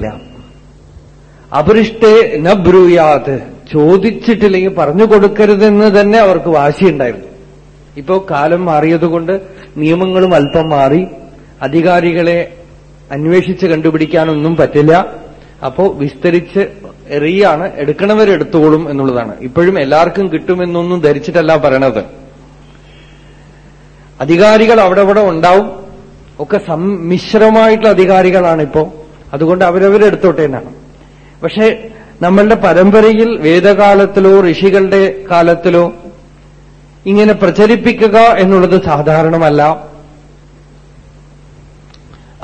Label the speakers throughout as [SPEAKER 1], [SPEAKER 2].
[SPEAKER 1] പറ്റില്ല അപരിഷ്ടേ ന ബ്രൂയാത് ചോദിച്ചിട്ടില്ലെങ്കിൽ പറഞ്ഞു കൊടുക്കരുതെന്ന് തന്നെ അവർക്ക് വാശിയുണ്ടായിരുന്നു. ഇപ്പോ കാലം മാറിയതുകൊണ്ട് നിയമങ്ങളും അല്പം മാറി. അധികാരികളെ അന്വേഷിച്ച് കണ്ടുപിടിക്കാനൊന്നും പറ്റില്ല. അപ്പോ വിസ്തരിച്ച് എറിയാണ് എടുക്കണവരെടുത്തോളും എന്നുള്ളതാണ്. ഇപ്പോഴും എല്ലാവർക്കും കിട്ടുമെന്നൊന്നും ധരിച്ചിട്ടല്ല പറയണത്. അധികാരികൾ അവിടെ അവിടെ ഉണ്ടാവും. ഒക്കെ സമ്മിശ്രമായിട്ടുള്ള അധികാരികളാണിപ്പോ. അതുകൊണ്ട് അവരവരെടുത്തോട്ടെ എന്നാണ്. പക്ഷെ നമ്മളുടെ പരമ്പരയിൽ വേദകാലത്തിലോ ഋഷികളുടെ കാലത്തിലോ ഇങ്ങനെ പ്രചരിപ്പിക്കുക എന്നുള്ളത് സാധാരണമല്ല.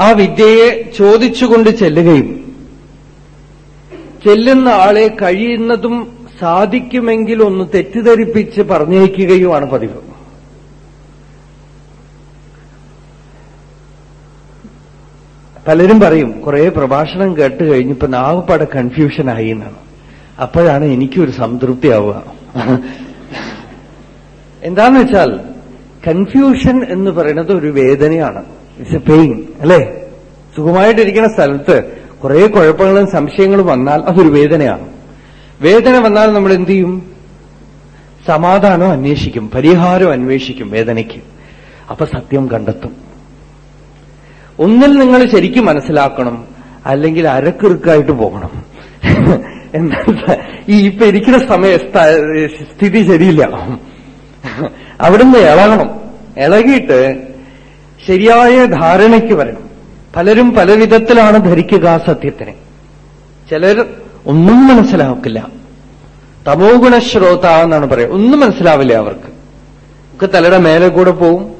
[SPEAKER 1] ആ വിദ്യയെ ചോദിച്ചുകൊണ്ട് ചെല്ലുകയും ചെല്ലുന്ന ആളെ കഴിയുന്നതും സാധിക്കുമെങ്കിൽ ഒന്ന് തെറ്റിദ്ധരിപ്പിച്ച് പറഞ്ഞേക്കുകയുമാണ് പതിവ്. പലരും പറയും കുറെ പ്രഭാഷണം കേട്ട് കഴിഞ്ഞപ്പോ നാവപ്പാടെ കൺഫ്യൂഷനായി എന്നാണ്. അപ്പോഴാണ് എനിക്കൊരു സംതൃപ്തിയാവുക എന്താന്ന് വെച്ചാൽ കൺഫ്യൂഷൻ എന്ന് പറയുന്നത് ഒരു വേദനയാണ്. ഇറ്റ്സ് എ പെയിൻ അല്ലേ? സുഖമായിട്ടിരിക്കുന്ന സ്ഥലത്ത് കുറെ കുഴപ്പങ്ങളും സംശയങ്ങളും വന്നാൽ അതൊരു വേദനയാണ്. വേദന വന്നാൽ നമ്മൾ എന്ത് ചെയ്യും? സമാധാനം അന്വേഷിക്കും പരിഹാരം അന്വേഷിക്കും വേദനയ്ക്ക്. അപ്പൊ സത്യം കണ്ടെത്തും. ഒന്നിൽ നിങ്ങൾ ശരിക്കും മനസ്സിലാക്കണം അല്ലെങ്കിൽ അരക്കുറുക്കായിട്ട് പോകണം. എന്താ ഈ ഇപ്പൊ ഇരിക്കുന്ന സമയ സ്ഥിതി ശരിയില്ല. അവിടുന്ന് ഇളകണം. ഇളകിയിട്ട് ശരിയായ ധാരണയ്ക്ക് വരണം. പലരും പല വിധത്തിലാണ് ധരിക്കുക സത്യത്തിനെ. ചിലർ ഒന്നും മനസ്സിലാക്കില്ല. തമോ ഗുണശ്രോത എന്നാണ് പറയുക. ഒന്നും മനസ്സിലാവില്ല അവർക്ക്. ഒക്കെ തലയുടെ മേലെ കൂടെ പോവും.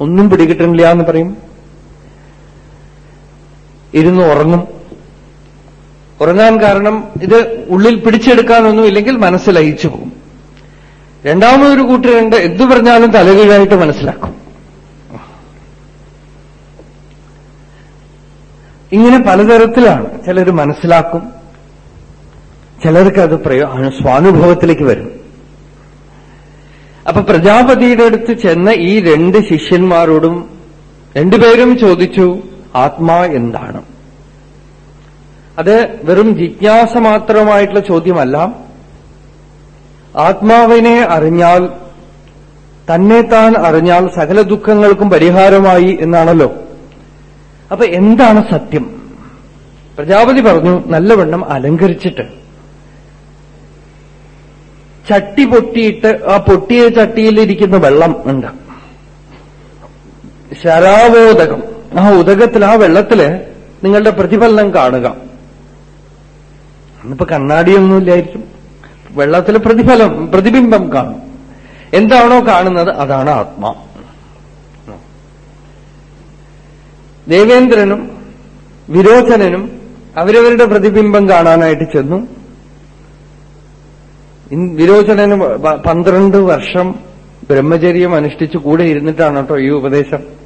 [SPEAKER 1] ഒന്നും പിടികിട്ടില്ല എന്ന് പറയും. ഇരുന്ന് ഉറങ്ങും. ഉറങ്ങാൻ കാരണം ഇത് ഉള്ളിൽ പിടിച്ചെടുക്കാനൊന്നും ഇല്ലെങ്കിൽ മനസ്സിലയിച്ചു പോകും. രണ്ടാമതൊരു കൂട്ടരുണ്ട് എന്തു പറഞ്ഞാലും തലകീഴായിട്ട് മനസ്സിലാക്കും. ഇങ്ങനെ പലതരത്തിലാണ് ചിലർ മനസ്സിലാക്കും. ചിലർക്ക് അത് പ്രയോ സ്വാനുഭവത്തിലേക്ക് വരും. അപ്പൊ പ്രജാപതിയുടെ അടുത്ത് ചെന്ന ഈ രണ്ട് ശിഷ്യന്മാരോടും രണ്ടുപേരും ചോദിച്ചു ആത്മാ എന്താണ്? അത് വെറും ജിജ്ഞാസ മാത്രമായിട്ടുള്ള ചോദ്യമല്ല. ആത്മാവിനെ അറിഞ്ഞാൽ തന്നെ താൻ അറിഞ്ഞാൽ സകല ദുഃഖങ്ങൾക്കും പരിഹാരമായി എന്നാണല്ലോ. അപ്പൊ എന്താണ് സത്യം? പ്രജാപതി പറഞ്ഞു നല്ലവണ്ണം അലങ്കരിച്ചിട്ട്. ചട്ടി പൊട്ടിയിട്ട് ആ പൊട്ടിയ ചട്ടിയിലിരിക്കുന്ന വെള്ളം ഉണ്ട്. ശരാവോദകം. ആ ഉദകത്തിൽ ആ വെള്ളത്തിൽ നിങ്ങളുടെ പ്രതിഫലനം കാണുക. അന്നിപ്പോ കണ്ണാടിയൊന്നുമില്ലായിരിക്കും. വെള്ളത്തിൽ പ്രതിഫലം പ്രതിബിംബം കാണും. എന്താണോ കാണുന്നത് അതാണ് ആത്മാ. ദേവേന്ദ്രനും വിരോചനനും അവരവരുടെ പ്രതിബിംബം കാണാനായിട്ട് ചെന്നു. വിരോചനന് പന്ത്രണ്ട് വർഷം ബ്രഹ്മചര്യം അനുഷ്ഠിച്ചു കൂടെ ഇരുന്നിട്ടാണ് കേട്ടോ ഈ ഉപദേശം.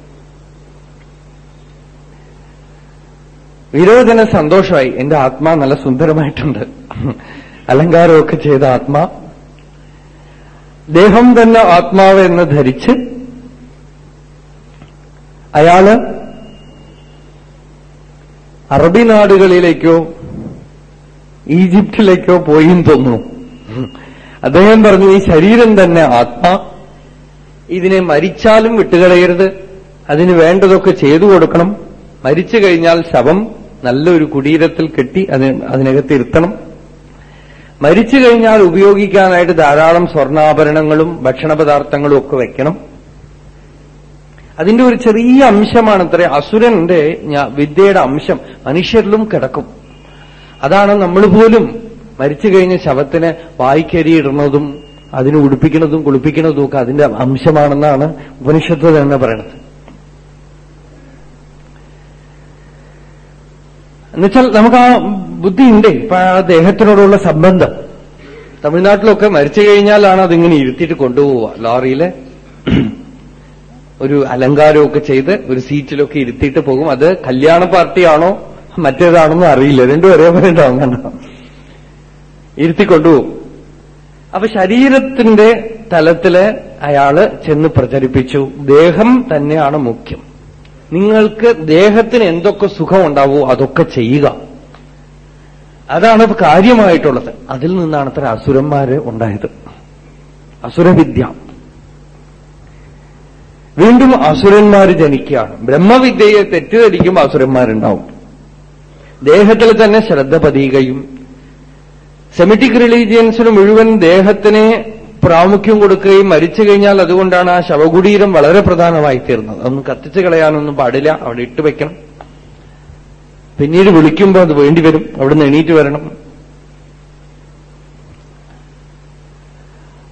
[SPEAKER 1] വിരോചന സന്തോഷമായി. എന്റെ ആത്മാ നല്ല സുന്ദരമായിട്ടുണ്ട്. അലങ്കാരമൊക്കെ ചെയ്ത ആത്മാ. ദേഹം തന്നെ ആത്മാവ് എന്ന് ധരിച്ച് അയാൾ അറബി നാടുകളിലേക്കോ ഈജിപ്തിലേക്കോ പോയി തോന്നുന്നു. അദ്ദേഹം പറഞ്ഞു ഈ ശരീരം തന്നെ ആത്മാ. ഇതിനെ മരിച്ചാലും വിട്ടുകളയരുത്. അതിന് വേണ്ടതൊക്കെ ചെയ്തു കൊടുക്കണം. മരിച്ചു കഴിഞ്ഞാൽ ശവം നല്ലൊരു കുടീരത്തിൽ കെട്ടി അതിനകത്ത് ഇരുത്തണം. മരിച്ചു കഴിഞ്ഞാൽ ഉപയോഗിക്കാനായിട്ട് ധാരാളം സ്വർണാഭരണങ്ങളും ഭക്ഷണപദാർത്ഥങ്ങളും ഒക്കെ വെക്കണം. അതിന്റെ ഒരു ചെറിയ അംശമാണ് അത്ര അസുരന്റെ വിദ്യയുടെ അംശം മനുഷ്യരിലും കിടക്കും. അതാണ് നമ്മൾ പോലും മരിച്ചു കഴിഞ്ഞ ശവത്തിന് വായിക്കരിയിടുന്നതും അതിന് ഉടുപ്പിക്കുന്നതും കുളിപ്പിക്കുന്നതും ഒക്കെ അതിന്റെ അംശമാണെന്നാണ് ഉപനിഷത്ത് തന്നെ പറയണത് എന്നുവെച്ചാൽ നമുക്ക് ആ ബുദ്ധിയുണ്ട്. ഇപ്പൊ ആ ദേഹത്തിനോടുള്ള സംബന്ധം. തമിഴ്നാട്ടിലൊക്കെ മരിച്ചു കഴിഞ്ഞാലാണ് അതിങ്ങനെ ഇരുത്തിയിട്ട് കൊണ്ടുപോവുക. ലോറിയിൽ ഒരു അലങ്കാരമൊക്കെ ചെയ്ത് ഒരു സീറ്റിലൊക്കെ ഇരുത്തിയിട്ട് പോകും. അത് കല്യാണ പാർട്ടിയാണോ മറ്റേതാണെന്ന് അറിയില്ല. രണ്ടും ഒരേപോലെ ഉണ്ടാവും കണ്ടോ ഇരുത്തിക്കൊണ്ടുപോകും. അപ്പൊ ശരീരത്തിന്റെ തലത്തിൽ അയാൾ ചെന്ന് പ്രചരിപ്പിച്ചു. ദേഹം തന്നെയാണ് മുഖ്യം. നിങ്ങൾക്ക് ദേഹത്തിന് എന്തൊക്കെ സുഖം ഉണ്ടാവോ അതൊക്കെ ചെയ്യുക. അതാണ് കാര്യമായിട്ടുള്ളത്. അതിൽ നിന്നാണ് അത്ര അസുരന്മാര് ഉണ്ടായത്. അസുരവിദ്യ. വീണ്ടും അസുരന്മാർ ജനിക്കുകയാണ്. ബ്രഹ്മവിദ്യയെ തെറ്റിദ്ധരിക്കുമ്പോൾ അസുരന്മാരുണ്ടാവും. ദേഹത്തിൽ തന്നെ ശ്രദ്ധ പതിയുകയും സെമിറ്റിക് റിലീജിയൻസിന് മുഴുവൻ ദേഹത്തിനെ പ്രാമുഖ്യം കൊടുക്കുകയും മരിച്ചു കഴിഞ്ഞാൽ അതുകൊണ്ടാണ് ആ ശവകുടീരം വളരെ പ്രധാനമായി തീർന്നത്. അതൊന്നും കത്തിച്ചു കളയാനൊന്നും പാടില്ല. അവിടെ ഇട്ട് വയ്ക്കണം പിന്നീട് വിളിക്കുമ്പോൾ അത് വേണ്ടിവരും അവിടുന്ന് എണീറ്റ് വരണം.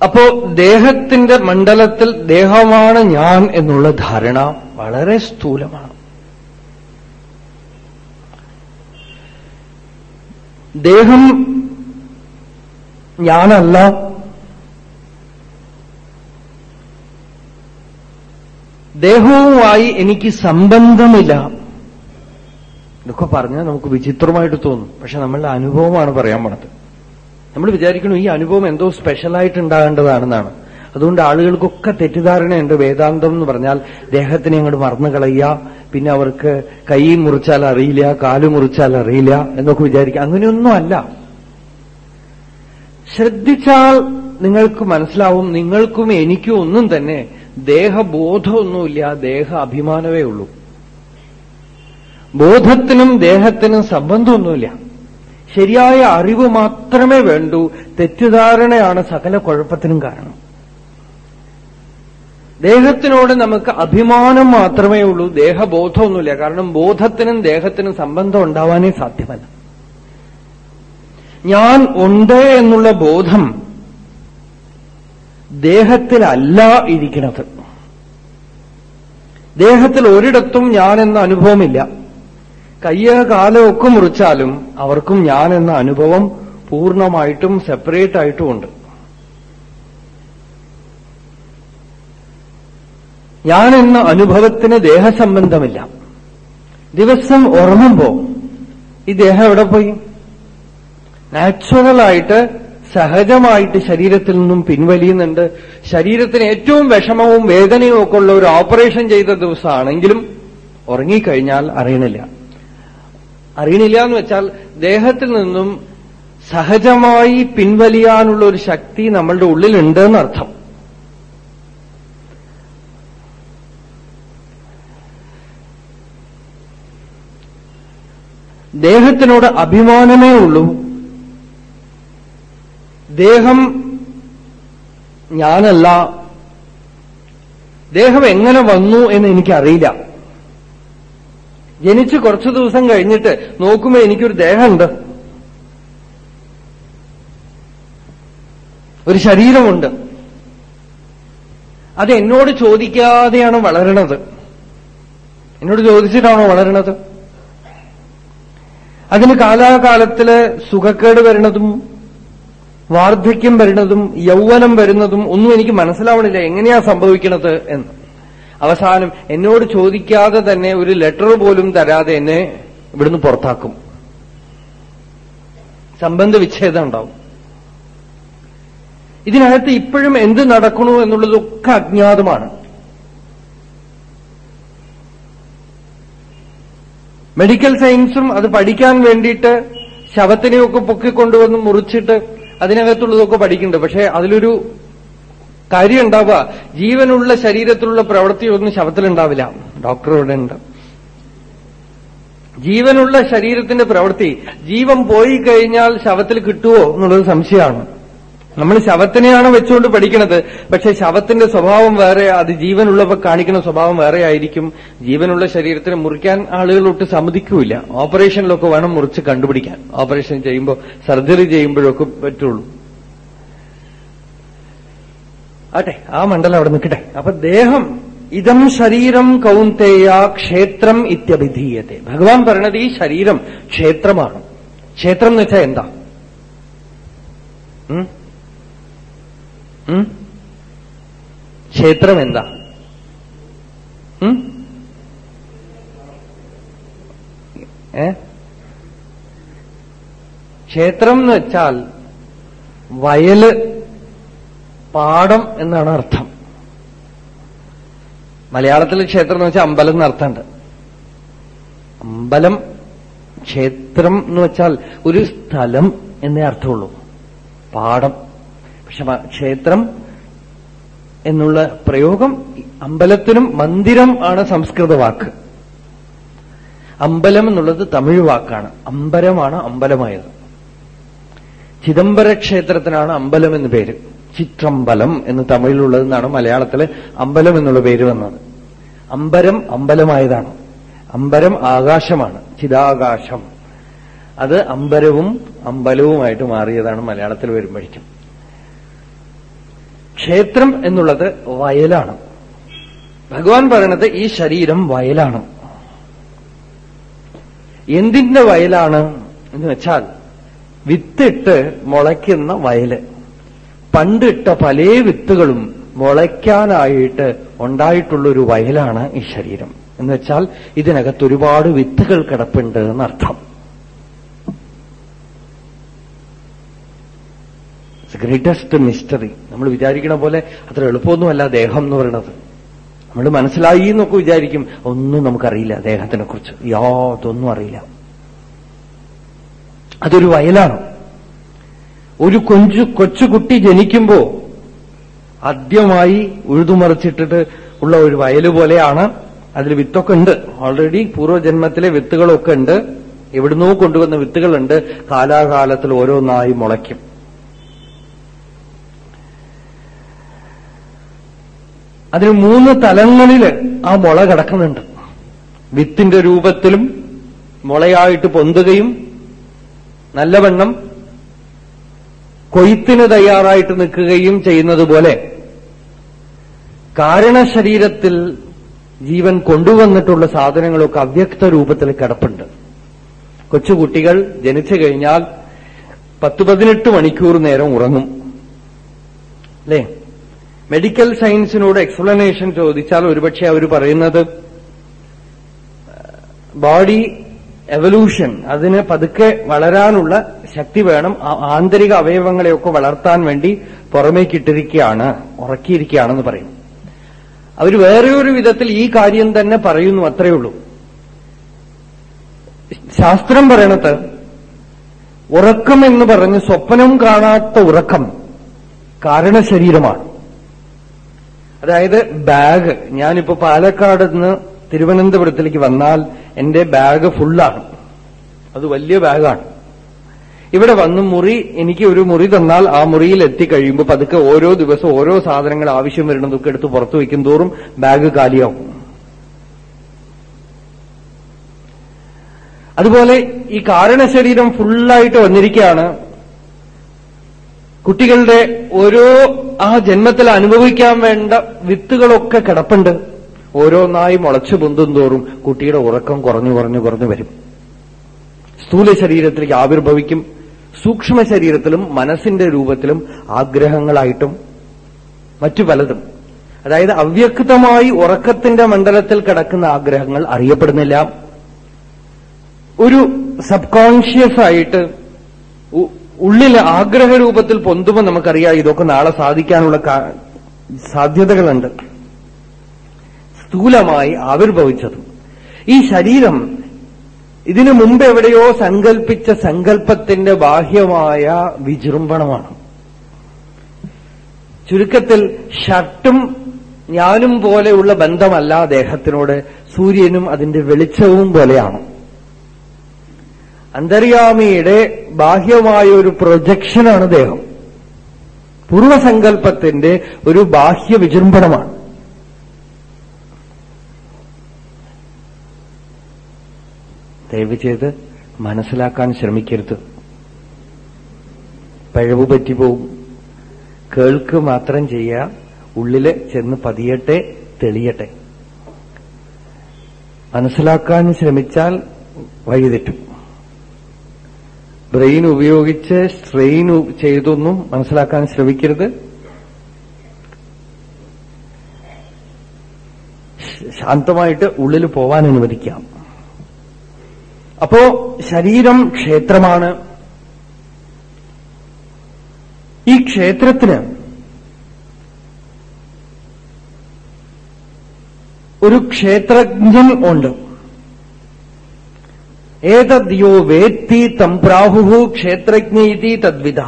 [SPEAKER 1] അപ്പോ ദേഹത്തിന്റെ മണ്ഡലത്തിൽ ദേഹമാണ് ഞാൻ എന്നുള്ള ധാരണ വളരെ സ്ഥൂലമാണ്. ദേഹം ഞാനല്ല. ദേഹവുമായി എനിക്ക് സംബന്ധമില്ല. ഇതൊക്കെ പറഞ്ഞാൽ നമുക്ക് വിചിത്രമായിട്ട് തോന്നും. പക്ഷെ നമ്മളുടെ അനുഭവമാണ് പറയാൻ പോണത്. നമ്മൾ വിചാരിക്കണം ഈ അനുഭവം എന്തോ സ്പെഷ്യലായിട്ട് ഉണ്ടാകേണ്ടതാണെന്നാണ് അതുകൊണ്ട് ആളുകൾക്കൊക്കെ തെറ്റിദ്ധാരണയുണ്ട് വേദാന്തം എന്ന് പറഞ്ഞാൽ ദേഹത്തിനെ അങ്ങോട്ട് മറന്നു കളയുക പിന്നെ അവർക്ക് കൈ മുറിച്ചാൽ അറിയില്ല കാൽ മുറിച്ചാൽ അറിയില്ല എന്നൊക്കെ വിചാരിക്കുക. അങ്ങനെയൊന്നും അല്ല. ശ്രദ്ധിച്ചാൽ നിങ്ങൾക്ക് മനസ്സിലാവും നിങ്ങൾക്കും എനിക്കും ഒന്നും തന്നെ ദേഹബോധമൊന്നുമില്ല ദേഹ അഭിമാനമേ ഉള്ളൂ ബോധത്തിനും ദേഹത്തിനും സംബന്ധമൊന്നുമില്ല. ശരിയായ അറിവ് മാത്രമേ വേണ്ടൂ. തെറ്റിദ്ധാരണയാണ് സകല കുഴപ്പത്തിനും കാരണം. ദേഹത്തിനോട് നമുക്ക് അഭിമാനം മാത്രമേ ഉള്ളൂ ദേഹബോധമൊന്നുമില്ല. കാരണം ബോധത്തിനും ദേഹത്തിനും സംബന്ധം ഉണ്ടാവാനേ സാധ്യമല്ല. ഞാൻ ഉണ്ട് എന്നുള്ള ബോധം ദേഹത്തിലല്ല ഇരിക്കുന്നത്. ദേഹത്തിൽ ഒരിടത്തും ഞാനെന്ന അനുഭവമില്ല. കയ്യ കാലമൊക്കെ മുറിച്ചാലും അവർക്കും ഞാൻ എന്ന അനുഭവം പൂർണമായിട്ടും സെപ്പറേറ്റ് ആയിട്ടും ഉണ്ട്. ഞാൻ എന്ന അനുഭവത്തിന് ദേഹസംബന്ധമില്ല. ദിവസം ഉറങ്ങുമ്പോ ഈ ദേഹം എവിടെ പോയി? നാച്ചുറലായിട്ട് സഹജമായിട്ട് ശരീരത്തിൽ നിന്നും പിൻവലിയുന്നുണ്ട്. ശരീരത്തിന് ഏറ്റവും വിഷമവും വേദനയും ഒക്കെ ഉള്ള ഒരു ഓപ്പറേഷൻ ചെയ്ത ദിവസമാണെങ്കിലും ഉറങ്ങിക്കഴിഞ്ഞാൽ അറിയണില്ല. അറിയണില്ല എന്ന് വെച്ചാൽ ദേഹത്തിൽ നിന്നും സഹജമായി പിൻവലിയാനുള്ള ഒരു ശക്തി നമ്മളുടെ ഉള്ളിലുണ്ട് എന്നർത്ഥം ദേഹത്തിനോട് അഭിമാനമേ ഉള്ളൂ. ദേഹം ഞാനല്ല. ദേഹം എങ്ങനെ വന്നു എന്ന് എനിക്കറിയില്ല. ജനിച്ച് കുറച്ചു ദിവസം കഴിഞ്ഞിട്ട് നോക്കുമ്പോൾ എനിക്കൊരു ദേഹമുണ്ട്. ഒരു ശരീരമുണ്ട്. അത് എന്നോട് ചോദിക്കാതെയാണ് വളരണത്. എന്നോട് ചോദിച്ചിട്ടാണോ വളരണത്? അതിന് കാലാകാലത്തിൽ സുഖക്കേട് വരുന്നതും വാർദ്ധക്യം വരുന്നതും യൗവനം വരുന്നതും ഒന്നും എനിക്ക് മനസ്സിലാവണില്ല. എങ്ങനെയാ സംഭവിക്കണത് എന്ന്. അവസാനം എന്നോട് ചോദിക്കാതെ തന്നെ ഒരു ലെറ്റർ പോലും തരാതെ എന്നെ ഇവിടുന്ന് പുറത്താക്കും. സംബന്ധ വിച്ഛേദം ഉണ്ടാവും. ഇതിനകത്ത് ഇപ്പോഴും എന്ത് നടക്കണു എന്നുള്ളതൊക്കെ അജ്ഞാതമാണ്. മെഡിക്കൽ സയൻസും അത് പഠിക്കാൻ വേണ്ടിയിട്ട് ശവത്തിനെയൊക്കെ പൊക്കിക്കൊണ്ടുവന്ന് മുറിച്ചിട്ട് അതിനകത്തുള്ളതൊക്കെ പഠിക്കുന്നുണ്ട്. പക്ഷെ അതിലൊരു കാര്യം ഉണ്ടാവുക ജീവനുള്ള ശരീരത്തിലുള്ള പ്രവൃത്തിയൊന്നും ശവത്തിലുണ്ടാവില്ല. ഡോക്ടർ ഇവിടെ ഉണ്ട് ജീവനുള്ള ശരീരത്തിന്റെ പ്രവൃത്തി ജീവൻ പോയി കഴിഞ്ഞാൽ ശവത്തിൽ കിട്ടുമോ എന്നുള്ളത് സംശയമാണ്. നമ്മൾ ശവത്തിനെയാണ് വെച്ചുകൊണ്ട് പഠിക്കുന്നത് പക്ഷെ ശവത്തിന്റെ സ്വഭാവം വേറെ അത് ജീവനുള്ളവ കാണിക്കുന്ന സ്വഭാവം വേറെ ആയിരിക്കും. ജീവനുള്ള ശരീരത്തിന് മുറിക്കാൻ ആളുകളൊട്ട് സമ്മതിക്കൂല ഓപ്പറേഷനിലൊക്കെ വേണം മുറിച്ച് കണ്ടുപിടിക്കാൻ. ഓപ്പറേഷൻ ചെയ്യുമ്പോൾ സർജറി ചെയ്യുമ്പോഴൊക്കെ പറ്റുള്ളൂ. ആട്ടെ ആ മണ്ഡലം അവിടെ നിൽക്കട്ടെ. അപ്പൊ ദേഹം ഇതം ശരീരം കൗന്തേയ ക്ഷേത്രം ഇത്യഭിധീയത്തെ. ഭഗവാൻ പറയണത് ഈ ശരീരം ക്ഷേത്രമാണ്. ക്ഷേത്രം എന്ന് വെച്ചാൽ എന്താ? ക്ഷേത്രം എന്താ? ഏ? ക്ഷേത്രം എന്ന് വെച്ചാൽ വയൽ പാടം എന്നാണ് അർത്ഥം. മലയാളത്തിൽ ക്ഷേത്രം എന്ന് വെച്ചാൽ അമ്പലം എന്നർത്ഥമുണ്ട് അമ്പലം ക്ഷേത്രം എന്ന് വെച്ചാൽ ഒരു സ്ഥലം എന്നേ അർത്ഥമുള്ളൂ. പാടം. ക്ഷേത്രം എന്നുള്ള പ്രയോഗം അമ്പലത്തിനും മന്ദിരം ആണ് സംസ്കൃത വാക്ക്. അമ്പലം എന്നുള്ളത് തമിഴ് വാക്കാണ്. അമ്പലമാണ് അമ്പലമായത്. ചിദംബര ക്ഷേത്രത്തിനാണ് അമ്പലം എന്ന് പേര്. ചിത്രമ്പലം എന്ന് തമിഴിലുള്ളതെന്നാണ് മലയാളത്തിൽ അമ്പലം എന്നുള്ള പേര് വന്നത്. അമ്പരം അമ്പലമായതാണ്. അമ്പരം ആകാശമാണ്. ചിതാകാശം അത് അമ്പരവും അമ്പലവുമായിട്ട് മാറിയതാണ് മലയാളത്തിൽ വരുമ്പോഴേക്കും. ക്ഷേത്രം എന്നുള്ളത് വയലാണ്. ഭഗവാൻ പറയണത് ഈ ശരീരം വയലാണ്. എന്തിന്റെ വയലാണ് എന്ന് വെച്ചാൽ വിത്തിട്ട് മുളയ്ക്കുന്ന വയൽ. പണ്ടിട്ട പല വിത്തുകളും മുളയ്ക്കാനായിട്ട് ഉണ്ടായിട്ടുള്ളൊരു വയലാണ് ഈ ശരീരം. എന്ന് വെച്ചാൽ ഇതിനകത്ത് ഒരുപാട് വിത്തുകൾ കിടപ്പുണ്ട് എന്നർത്ഥം. ഗ്രേറ്റസ്റ്റ് മിസ്റ്ററി നമ്മൾ വിചാരിക്കണ പോലെ അത്ര എളുപ്പമൊന്നുമല്ല ദേഹം എന്ന് പറയണത്. നമ്മൾ മനസ്സിലായി എന്നൊക്കെ വിചാരിക്കും. ഒന്നും നമുക്കറിയില്ല ദേഹത്തിനെ കുറിച്ച് യാതൊന്നും അറിയില്ല. അതൊരു വയലാണ്. ഒരു കൊഞ്ചു കൊച്ചുകുട്ടി ജനിക്കുമ്പോ ആദ്യമായി ഉഴുതുമറിച്ചിട്ടിട്ട് ഉള്ള ഒരു വയൽ പോലെയാണ് അതിൽ വിത്തൊക്കെ ഉണ്ട്. ഓൾറെഡി പൂർവജന്മത്തിലെ വിത്തുകളൊക്കെ ഉണ്ട്. എവിടുന്നോ കൊണ്ടുവന്ന വിത്തുകളുണ്ട്. കാലാകാലത്തിൽ ഓരോന്നായി മുളയ്ക്കും. അതിന് മൂന്ന് തലങ്ങളിൽ ആ മുള കിടക്കുന്നുണ്ട്. വിത്തിന്റെ രൂപത്തിലും മുളയായിട്ട് പൊന്തുകയും നല്ലവണ്ണം കൊയ്ത്തിന് തയ്യാറായിട്ട് നിൽക്കുകയും ചെയ്യുന്നതുപോലെ കാരണശരീരത്തിൽ ജീവൻ കൊണ്ടുവന്നിട്ടുള്ള സാധനങ്ങളൊക്കെ അവ്യക്ത രൂപത്തിൽ കിടപ്പുണ്ട്. കൊച്ചുകുട്ടികൾ ജനിച്ചു കഴിഞ്ഞാൽ പത്ത് പതിനെട്ട് മണിക്കൂർ നേരം ഉറങ്ങും. അല്ലേ? മെഡിക്കൽ സയൻസിനോട് എക്സ്പ്ലനേഷൻ ചോദിച്ചാൽ ഒരുപക്ഷെ അവർ പറയുന്നത് ബോഡി എവല്യൂഷൻ അതിന് പതുക്കെ വളരാനുള്ള ശക്തി വേണം ആന്തരിക അവയവങ്ങളെയൊക്കെ വളർത്താൻ വേണ്ടി പുറമേക്കിട്ടിരിക്കുകയാണ് ഉറക്കിയിരിക്കുകയാണെന്ന് പറയും. അവർ വേറെയൊരു വിധത്തിൽ ഈ കാര്യം തന്നെ പറയുന്നു അത്രയേ ഉള്ളൂ. ശാസ്ത്രം പറയണത് ഉറക്കം എന്ന് പറഞ്ഞ് സ്വപ്നം കാണാത്ത ഉറക്കം കാരണശരീരമാണ്. അതായത് ബാഗ്. ഞാനിപ്പോ പാലക്കാട് നിന്ന് തിരുവനന്തപുരത്തിലേക്ക് വന്നാൽ എന്റെ ബാഗ് ഫുള്ളാണ് അത് വലിയ ബാഗാണ്. ഇവിടെ വന്ന് മുറി എനിക്ക് ഒരു മുറി തന്നാൽ ആ മുറിയിൽ എത്തിക്കഴിയുമ്പോൾ പതുക്കെ ഓരോ ദിവസം ഓരോ സാധനങ്ങൾ ആവശ്യം വരുന്നതൊക്കെ എടുത്ത് പുറത്തു വയ്ക്കും തോറും ബാഗ് കാലിയാവും. അതുപോലെ ഈ കാരണശരീരം ഫുള്ളായിട്ട് വന്നിരിക്കുകയാണ് കുട്ടികളുടെ ഓരോ ആ ജന്മത്തിൽ അനുഭവിക്കാൻ വേണ്ട വിത്തുകളൊക്കെ കിടപ്പുണ്ട്. ഓരോന്നായി മുളച്ചു പൊന്തും തോറും കുട്ടിയുടെ ഉറക്കം കുറഞ്ഞു കുറഞ്ഞു കുറഞ്ഞു വരും. സ്ഥൂല ശരീരത്തിലേക്ക് ആവിർഭവിക്കും. സൂക്ഷ്മ ശരീരത്തിലും മനസ്സിന്റെ രൂപത്തിലും ആഗ്രഹങ്ങളായിട്ടും മറ്റു പലതും. അതായത് അവ്യക്തമായി ഉറക്കത്തിന്റെ മണ്ഡലത്തിൽ കിടക്കുന്ന ആഗ്രഹങ്ങൾ അറിയപ്പെടുന്നില്ല. ഒരു സബ് കോൺഷ്യസ് ആയിട്ട് ഉള്ളിൽ ആഗ്രഹരൂപത്തിൽ പൊന്തുമ്പോൾ നമുക്കറിയാം ഇതൊക്കെ നാളെ സാധിക്കാനുള്ള സാധ്യതകളുണ്ട്. സ്ഥൂലമായി ആവിർഭവിച്ചതും. ഈ ശരീരം ഇതിനു മുമ്പ് എവിടെയോ സങ്കൽപ്പിച്ച സങ്കല്പത്തിന്റെ ബാഹ്യമായ വിജൃംഭണമാണ്. ചുരുക്കത്തിൽ ഷർട്ടും ഞാനും പോലെയുള്ള ബന്ധമല്ല ദേഹത്തിനോട്. സൂര്യനും അതിന്റെ വെളിച്ചവും പോലെയാണ്. അന്തര്യാമിയുടെ ബാഹ്യമായ ഒരു പ്രൊജക്ഷനാണ് ദേഹം. പൂർവസങ്കല്പത്തിന്റെ ഒരു ബാഹ്യ വിജൃംഭണമാണ്. ദയവ് ചെയ്ത് മനസ്സിലാക്കാൻ ശ്രമിക്കരുത്. പഴവ് പറ്റിപ്പോവും. കേൾക്ക് മാത്രം ചെയ്യുക ഉള്ളിൽ ചെന്ന് പതിയട്ടെ തെളിയട്ടെ. മനസ്സിലാക്കാൻ ശ്രമിച്ചാൽ വഴിതെറ്റും. ബ്രെയിൻ ഉപയോഗിച്ച് സ്ട്രെയിൻ ചെയ്തൊന്നും മനസ്സിലാക്കാൻ ശ്രമിക്കരുത്. ശാന്തമായിട്ട് ഉള്ളിൽ പോവാൻ അനുവദിക്കാം. അപ്പോ ശരീരം ക്ഷേത്രമാണ്. ഈ ക്ഷേത്രത്തിന് ഒരു ക്ഷേത്രജ്ഞൻ ഉണ്ട്. ഏതദ്യോ വേത്തി തം പ്രാഹു ക്ഷേത്രജ്ഞ ഇതി തദ്വിധ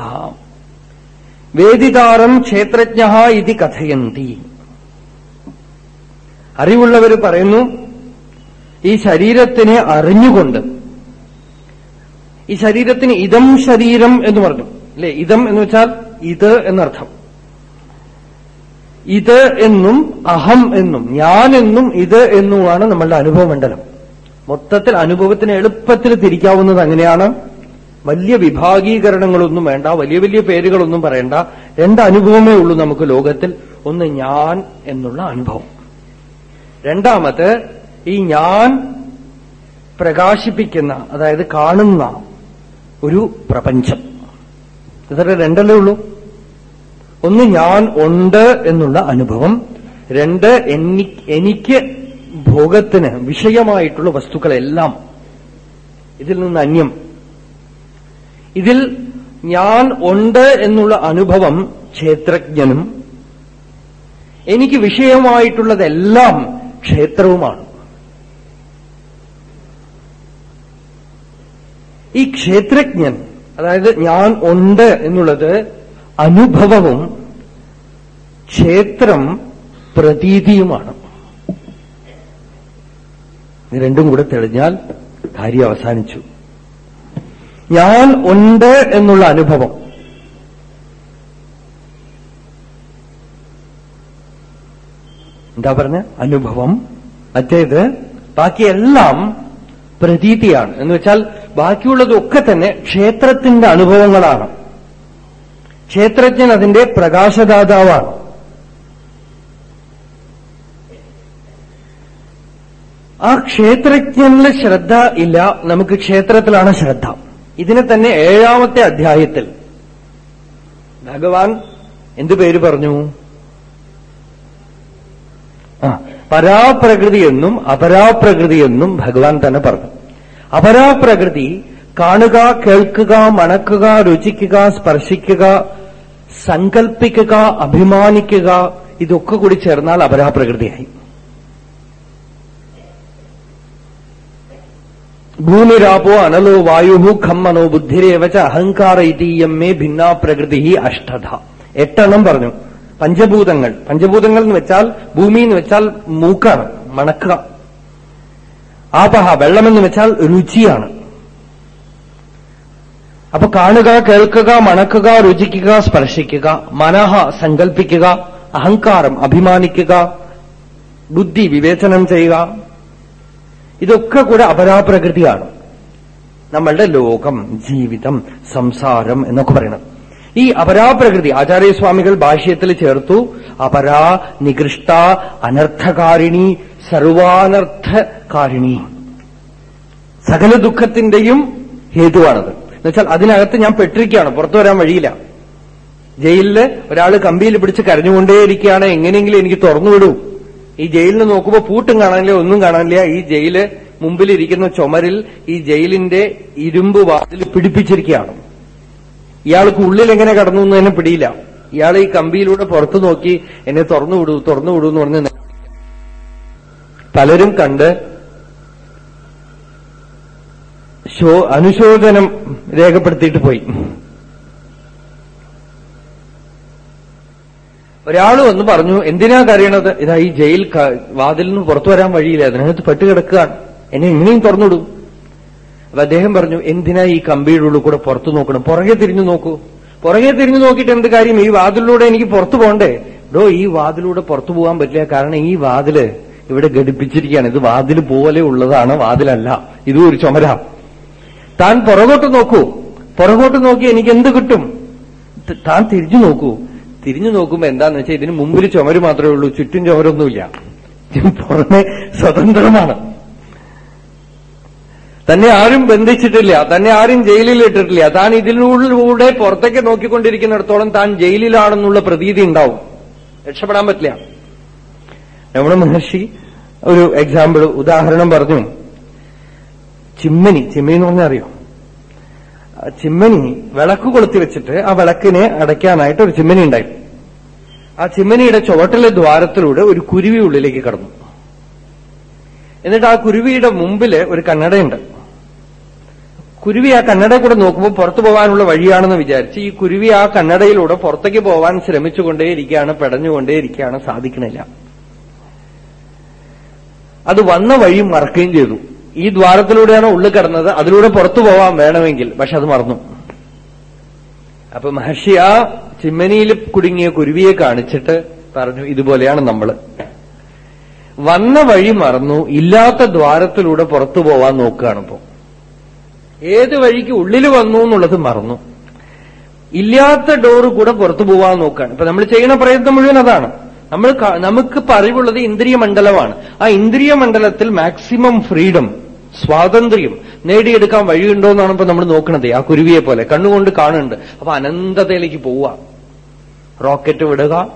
[SPEAKER 1] വേദിതാരം ക്ഷേത്രജ്ഞ ഇതി കഥയന്തി അറിവുള്ളവർ പറയുന്നു ഈ ശരീരത്തിനെ അറിഞ്ഞുകൊണ്ട് ഈ ശരീരത്തിന് ഇതം ശരീരം എന്ന് പറഞ്ഞു. അല്ലെ? ഇതം എന്ന് വെച്ചാൽ ഇത് എന്നർത്ഥം. ഇത് എന്നും അഹം എന്നും ഞാൻ എന്നും ഇത് എന്നുമാണ് നമ്മളുടെ അനുഭവമണ്ഡലം. മൊത്തത്തിൽ അനുഭവത്തിന് എളുപ്പത്തിൽ തിരിക്കാവുന്നത് അങ്ങനെയാണ്. വലിയ വിഭാഗീകരണങ്ങളൊന്നും വേണ്ട വലിയ വലിയ പേരുകളൊന്നും പറയണ്ട. രണ്ട് അനുഭവമേ ഉള്ളൂ നമുക്ക് ലോകത്തിൽ. ഒന്ന് ഞാൻ എന്നുള്ള അനുഭവം. രണ്ടാമത് ഈ ഞാൻ പ്രകാശിപ്പിക്കുന്ന അതായത് കാണുന്ന ഒരു പ്രപഞ്ചം. ഇതൊക്കെ രണ്ടല്ലേ ഉള്ളൂ? ഒന്ന് ഞാൻ ഉണ്ട് എന്നുള്ള അനുഭവം. രണ്ട് എനിക്ക് ഭോഗത്തിന് വിഷയമായിട്ടുള്ള വസ്തുക്കളെല്ലാം ഇതിൽ നിന്ന് അന്യം. ഇതിൽ ഞാൻ ഉണ്ട് എന്നുള്ള അനുഭവം ക്ഷേത്രജ്ഞനും എനിക്ക് വിഷയമായിട്ടുള്ളതെല്ലാം ക്ഷേത്രവുമാണ്. ഈ ക്ഷേത്രജ്ഞൻ അതായത് ഞാൻ ഉണ്ട് എന്നുള്ളത് അനുഭവവും ക്ഷേത്രം പ്രതീതിയുമാണ്. ഇത് രണ്ടും കൂടെ തെളിഞ്ഞാൽ കാര്യം അവസാനിച്ചു. ഞാൻ ഉണ്ട് എന്നുള്ള അനുഭവം. എന്താ പറഞ്ഞ? അനുഭവം. മറ്റേത് ബാക്കിയെല്ലാം പ്രതീതിയാണ്. എന്ന് വെച്ചാൽ ബാക്കിയുള്ളതൊക്കെ തന്നെ ക്ഷേത്രത്തിന്റെ അനുഭവങ്ങളാണ്. ക്ഷേത്രജ്ഞൻ അതിന്റെ പ്രകാശദാതാവാണ്. ആ ക്ഷേത്രജ്ഞനിൽ ശ്രദ്ധ ഇല്ല നമുക്ക് ക്ഷേത്രത്തിലാണ് ശ്രദ്ധ. ഇതിനെ തന്നെ ഏഴാമത്തെ അധ്യായത്തിൽ ഭഗവാൻ എന്തു പേര് പറഞ്ഞു? ആ പരാപ്രകൃതി എന്നും അപരാപ്രകൃതി എന്നും ഭഗവാൻ തന്നെ പറഞ്ഞു. അപരാപ്രകൃതി കാണുക കേൾക്കുക മണക്കുക രുചിക്കുക സ്പർശിക്കുക സങ്കൽപ്പിക്കുക അഭിമാനിക്കുക ഇതൊക്കെ കൂടി ചേർന്നാൽ അപരാപ്രകൃതിയായി. ഭൂമിരാപോ അനലോ വായു ഖം മനോ അഹങ്കാര ഇതീയം മേ ഭിന്നാ പ്രകൃതി അഷ്ടധ. എട്ടെണ്ണം പറഞ്ഞു. പഞ്ചഭൂതങ്ങൾ. പഞ്ചഭൂതങ്ങൾ എന്ന് വെച്ചാൽ ഭൂമി എന്ന് വെച്ചാൽ മൂക്കാണ് മണക്കുക. ആപഹ വെള്ളമെന്ന് വെച്ചാൽ രുചിയാണ്. അപ്പൊ കാണുക കേൾക്കുക മണക്കുക രുചിക്കുക സ്പർശിക്കുക മനഃ സങ്കൽപ്പിക്കുക അഹങ്കാരം അഭിമാനിക്കുക ബുദ്ധി വിവേചനം ചെയ്യുക ഇതൊക്കെ കൂടെ അപരാപ്രകൃതിയാണ്. നമ്മളുടെ ലോകം ജീവിതം സംസാരം എന്നൊക്കെ പറയണം. ഈ അപരാപ്രകൃതി ആചാര്യസ്വാമികൾ ഭാഷ്യത്തിൽ ചേർത്തു അപരാ നികൃഷ്ട അനർത്ഥകാരിണി സർവാനർത്ഥകാരിണി. സകല ദുഃഖത്തിന്റെയും ഹേതുവാണത്. എന്നുവെച്ചാൽ അതിനകത്ത് ഞാൻ പെട്ടിരിക്കുകയാണ് പുറത്തു വരാൻ വഴിയില്ല. ജയിലിൽ ഒരാൾ കമ്പിയിൽ പിടിച്ച് കരഞ്ഞുകൊണ്ടേയിരിക്കുകയാണ് എങ്ങനെയെങ്കിലും എനിക്ക് തുറന്നുവിടൂ ഈ ജയിലിന് നോക്കുമ്പോൾ പൂട്ടും കാണാനില്ല ഒന്നും കാണാനില്ല. ഈ ജയിൽ മുമ്പിലിരിക്കുന്ന ചുമരിൽ ഈ ജയിലിന്റെ ഇരുമ്പ് വാതിൽ പിടിപ്പിച്ചിരിക്കുകയാണ്. ഇയാൾക്ക് ഉള്ളിൽ എങ്ങനെ കടന്നു എന്ന് തന്നെ പിടിയില്ല. ഇയാൾ ഈ കമ്പിയിലൂടെ പുറത്തു നോക്കി എന്നെ തുറന്നുവിടൂ തുറന്നുവിടൂ എന്ന് പറഞ്ഞ് പലരും കണ്ട് അനുശോചനം രേഖപ്പെടുത്തിയിട്ട് പോയി. ഒരാൾ വന്ന് പറഞ്ഞു എന്തിനാ കരയണത്? ഇതാ ഈ ജയിൽ വാതിൽ നിന്ന് പുറത്തു വരാൻ വഴിയില്ല. അതിനകത്ത് പെട്ടുകിടക്കുകയാണ്. എന്നെ എങ്ങനെയും തുറന്നിടും. അപ്പൊ അദ്ദേഹം പറഞ്ഞു എന്തിനാ ഈ കമ്പിയുടെ കൂടെ പുറത്തു നോക്കണം? പുറകെ തിരിഞ്ഞു നോക്കൂ. പുറകെ തിരിഞ്ഞു നോക്കിയിട്ട് എന്ത് കാര്യം? ഈ വാതിലൂടെ എനിക്ക് പുറത്തു പോകണ്ടേ ഡോ ഈ വാതിലൂടെ പുറത്തു പോകാൻ പറ്റില്ല. കാരണം ഈ വാതിൽ ഇവിടെ ഘടിപ്പിച്ചിരിക്കുകയാണ്. ഇത് വാതിൽ പോലെ ഉള്ളതാണ്. വാതിലല്ല. ഇതും ഒരു ചുമര. താൻ പുറകോട്ട് നോക്കൂ. പുറകോട്ട് നോക്കി എനിക്ക് എന്ത് കിട്ടും? താൻ തിരിഞ്ഞു നോക്കൂ. തിരിഞ്ഞു നോക്കുമ്പോ എന്താന്ന് വെച്ചാൽ ഇതിന് മുമ്പിൽ ചുമര് മാത്രമേ ഉള്ളൂ ചുറ്റും ചുമരൊന്നുമില്ല. പുറമെ സ്വതന്ത്രമാണ്. തന്നെ ആരും ബന്ധിച്ചിട്ടില്ല തന്നെ ആരും ജയിലിൽ ഇട്ടിട്ടില്ല. താൻ ഇതിലൂടെ പുറത്തേക്ക് നോക്കിക്കൊണ്ടിരിക്കുന്നിടത്തോളം താൻ ജയിലിലാണെന്നുള്ള പ്രതീതി ഉണ്ടാവും. രക്ഷപ്പെടാൻ പറ്റില്ല. രമണ മഹർഷി ഒരു എക്സാമ്പിൾ ഉദാഹരണം പറഞ്ഞു. ചിമ്മനി ചിമ്മനി എന്ന് പറഞ്ഞാൽ അറിയോ? ചിമ്മനി വിളക്ക് കൊളുത്തി വെച്ചിട്ട് ആ വിളക്കിനെ അടയ്ക്കാനായിട്ട് ഒരു ചിമ്മനി ഉണ്ടായി. ആ ചിമ്മനിയുടെ ചുവട്ടിലെ ദ്വാരത്തിലൂടെ ഒരു കുരുവി ഉള്ളിലേക്ക് കടന്നു. എന്നിട്ട് ആ കുരുവിയുടെ മുമ്പിൽ ഒരു കണ്ണടയുണ്ട്. കുരുവി ആ കണ്ണടയിൽ കൂടെ നോക്കുമ്പോൾ പുറത്തു പോകാനുള്ള വഴിയാണെന്ന് വിചാരിച്ച് ഈ കുരുവി ആ കണ്ണടയിലൂടെ പുറത്തേക്ക് പോകാൻ ശ്രമിച്ചുകൊണ്ടേയിരിക്കുകയാണ് പെടഞ്ഞുകൊണ്ടേയിരിക്കുകയാണ് സാധിക്കണില്ല. അത് വന്ന വഴി മറക്കുകയും ചെയ്തു. ഈ ദ്വാരത്തിലൂടെയാണ് ഉള്ളിൽ കിടന്നത്. അതിലൂടെ പുറത്തു പോവാൻ വേണമെങ്കിൽ പക്ഷെ അത് മറന്നു. അപ്പൊ മഹർഷി ആ ചിമ്മനിയിൽ കുടുങ്ങിയ കുരുവിയെ കാണിച്ചിട്ട് പറഞ്ഞു ഇതുപോലെയാണ് നമ്മൾ വന്ന വഴി മറന്നു ഇല്ലാത്ത ദ്വാരത്തിലൂടെ പുറത്തു പോവാൻ നോക്കുകയാണിപ്പോ ഏത് വഴിക്ക് ഉള്ളിൽ വന്നു എന്നുള്ളത് മറന്നു. ഇല്ലാത്ത ഡോറ് കൂടെ പുറത്തു പോവാൻ നോക്കുകയാണ്. ഇപ്പൊ നമ്മൾ ചെയ്യുന്ന പ്രയത്നം മുഴുവൻ അതാണ്. നമ്മൾ നമുക്ക് അറിവുള്ളത് ഇന്ദ്രിയ മണ്ഡലമാണ് ആ ഇന്ദ്രിയ മണ്ഡലത്തിൽ മാക്സിമം ഫ്രീഡം സ്വാതന്ത്ര്യം നേടിയെടുക്കാൻ വഴിയുണ്ടോ എന്നാണ് ഇപ്പൊ നമ്മൾ നോക്കണത്. ആ കുരുവിയെ പോലെ. കണ്ണുകൊണ്ട് കാണുന്നുണ്ട്. അപ്പൊ അനന്തതയിലേക്ക് പോവുക. റോക്കറ്റ് വിടുക.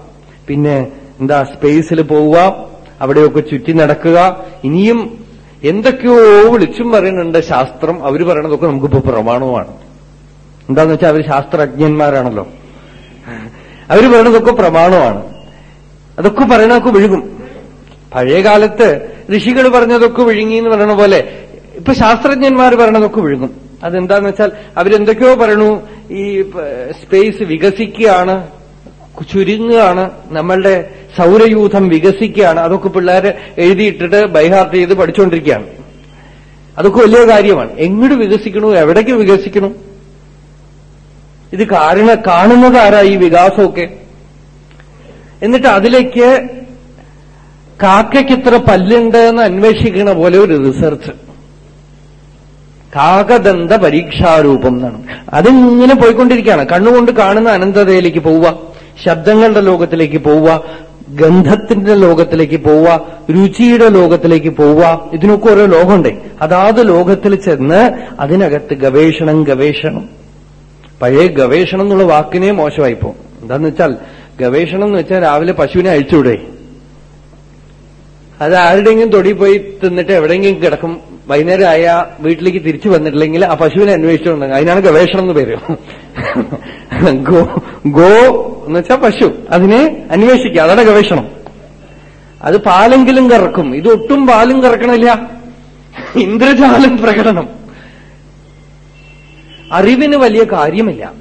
[SPEAKER 1] പിന്നെ എന്താ സ്പേസിൽ പോവുക. അവിടെയൊക്കെ ചുറ്റി നടക്കുക. ഇനിയും എന്തൊക്കെയോ വിളിച്ചും പറയുന്നുണ്ട് ശാസ്ത്രം. അവർ പറയണതൊക്കെ നമുക്കിപ്പോ പ്രമാണവുമാണ് എന്താന്ന് വെച്ചാൽ അവർ ശാസ്ത്രജ്ഞന്മാരാണല്ലോ. അവർ പറയണതൊക്കെ പ്രമാണമാണ്. അതൊക്കെ പറയണതൊക്കെ വിഴുകും പഴയ കാലത്ത് ഋഷികൾ പറഞ്ഞതൊക്കെ വിഴുങ്ങി എന്ന് പറയണ പോലെ ഇപ്പൊ ശാസ്ത്രജ്ഞന്മാർ പറയണതൊക്കെ വിഴുങ്ങും. അതെന്താന്ന് വെച്ചാൽ അവരെന്തൊക്കെയോ പറയണു. ഈ സ്പേസ് വികസിക്കുകയാണ് ചുരുങ്ങുകയാണ് നമ്മളുടെ സൗരയൂഥം വികസിക്കുകയാണ്. അതൊക്കെ പിള്ളേര് എഴുതിയിട്ടിട്ട് ബൈഹാർട്ട് ചെയ്ത് പഠിച്ചുകൊണ്ടിരിക്കുകയാണ് അതൊക്കെ വലിയ കാര്യമാണ്. എങ്ങോട്ട് വികസിക്കണു? എവിടേക്ക് വികസിക്കണു? ഇത് കാരണ കാണുന്നതാരാ ഈ വികാസമൊക്കെ? എന്നിട്ട് അതിലേക്ക് കാക്കയ്ക്ക് ഇത്ര പല്ലുണ്ട് എന്ന് അന്വേഷിക്കണ പോലെ ഒരു റിസർച്ച്. കാകദന്ത പരീക്ഷാരൂപം എന്നാണ്. അതിങ്ങനെ പോയിക്കൊണ്ടിരിക്കുകയാണ്. കണ്ണുകൊണ്ട് കാണുന്ന അനന്തതയിലേക്ക് പോവുക ശബ്ദങ്ങളുടെ ലോകത്തിലേക്ക് പോവുക ഗന്ധത്തിന്റെ ലോകത്തിലേക്ക് പോവുക രുചിയുടെ ലോകത്തിലേക്ക് പോവുക ഇതിനൊക്കെ ഓരോ ലോകമുണ്ടേ. അതാത് ലോകത്തിൽ ചെന്ന് അതിനകത്ത് ഗവേഷണം ഗവേഷണം. പഴയ ഗവേഷണം എന്നുള്ള വാക്കിനെ മോശമായി പോകും. എന്താന്ന് വെച്ചാൽ ഗവേഷണം എന്ന് വെച്ചാൽ രാവിലെ പശുവിനെ അഴിച്ചുവിടേ. അത് ആരുടെയെങ്കിലും തൊടി പോയി തിന്നിട്ട് എവിടെയെങ്കിലും കിടക്കും. വൈകുന്നേരം ആയ വീട്ടിലേക്ക് തിരിച്ചു വന്നിട്ടില്ലെങ്കിൽ ആ പശുവിനെ അന്വേഷിച്ചുണ്ടെങ്കിൽ അതിനാണ് ഗവേഷണം എന്ന് പേര്. ഗോ ഗോ എന്ന് വെച്ചാൽ പശു. അതിനെ അന്വേഷിക്കുക. അതാണ് ഗവേഷണം. അത് പാലെങ്കിലും കറക്കും. ഇത് ഒട്ടും പാലും കറക്കണില്ല. ഇന്ദ്രജാലം പ്രകടനം. അറിവിന് വലിയ കാര്യമില്ല.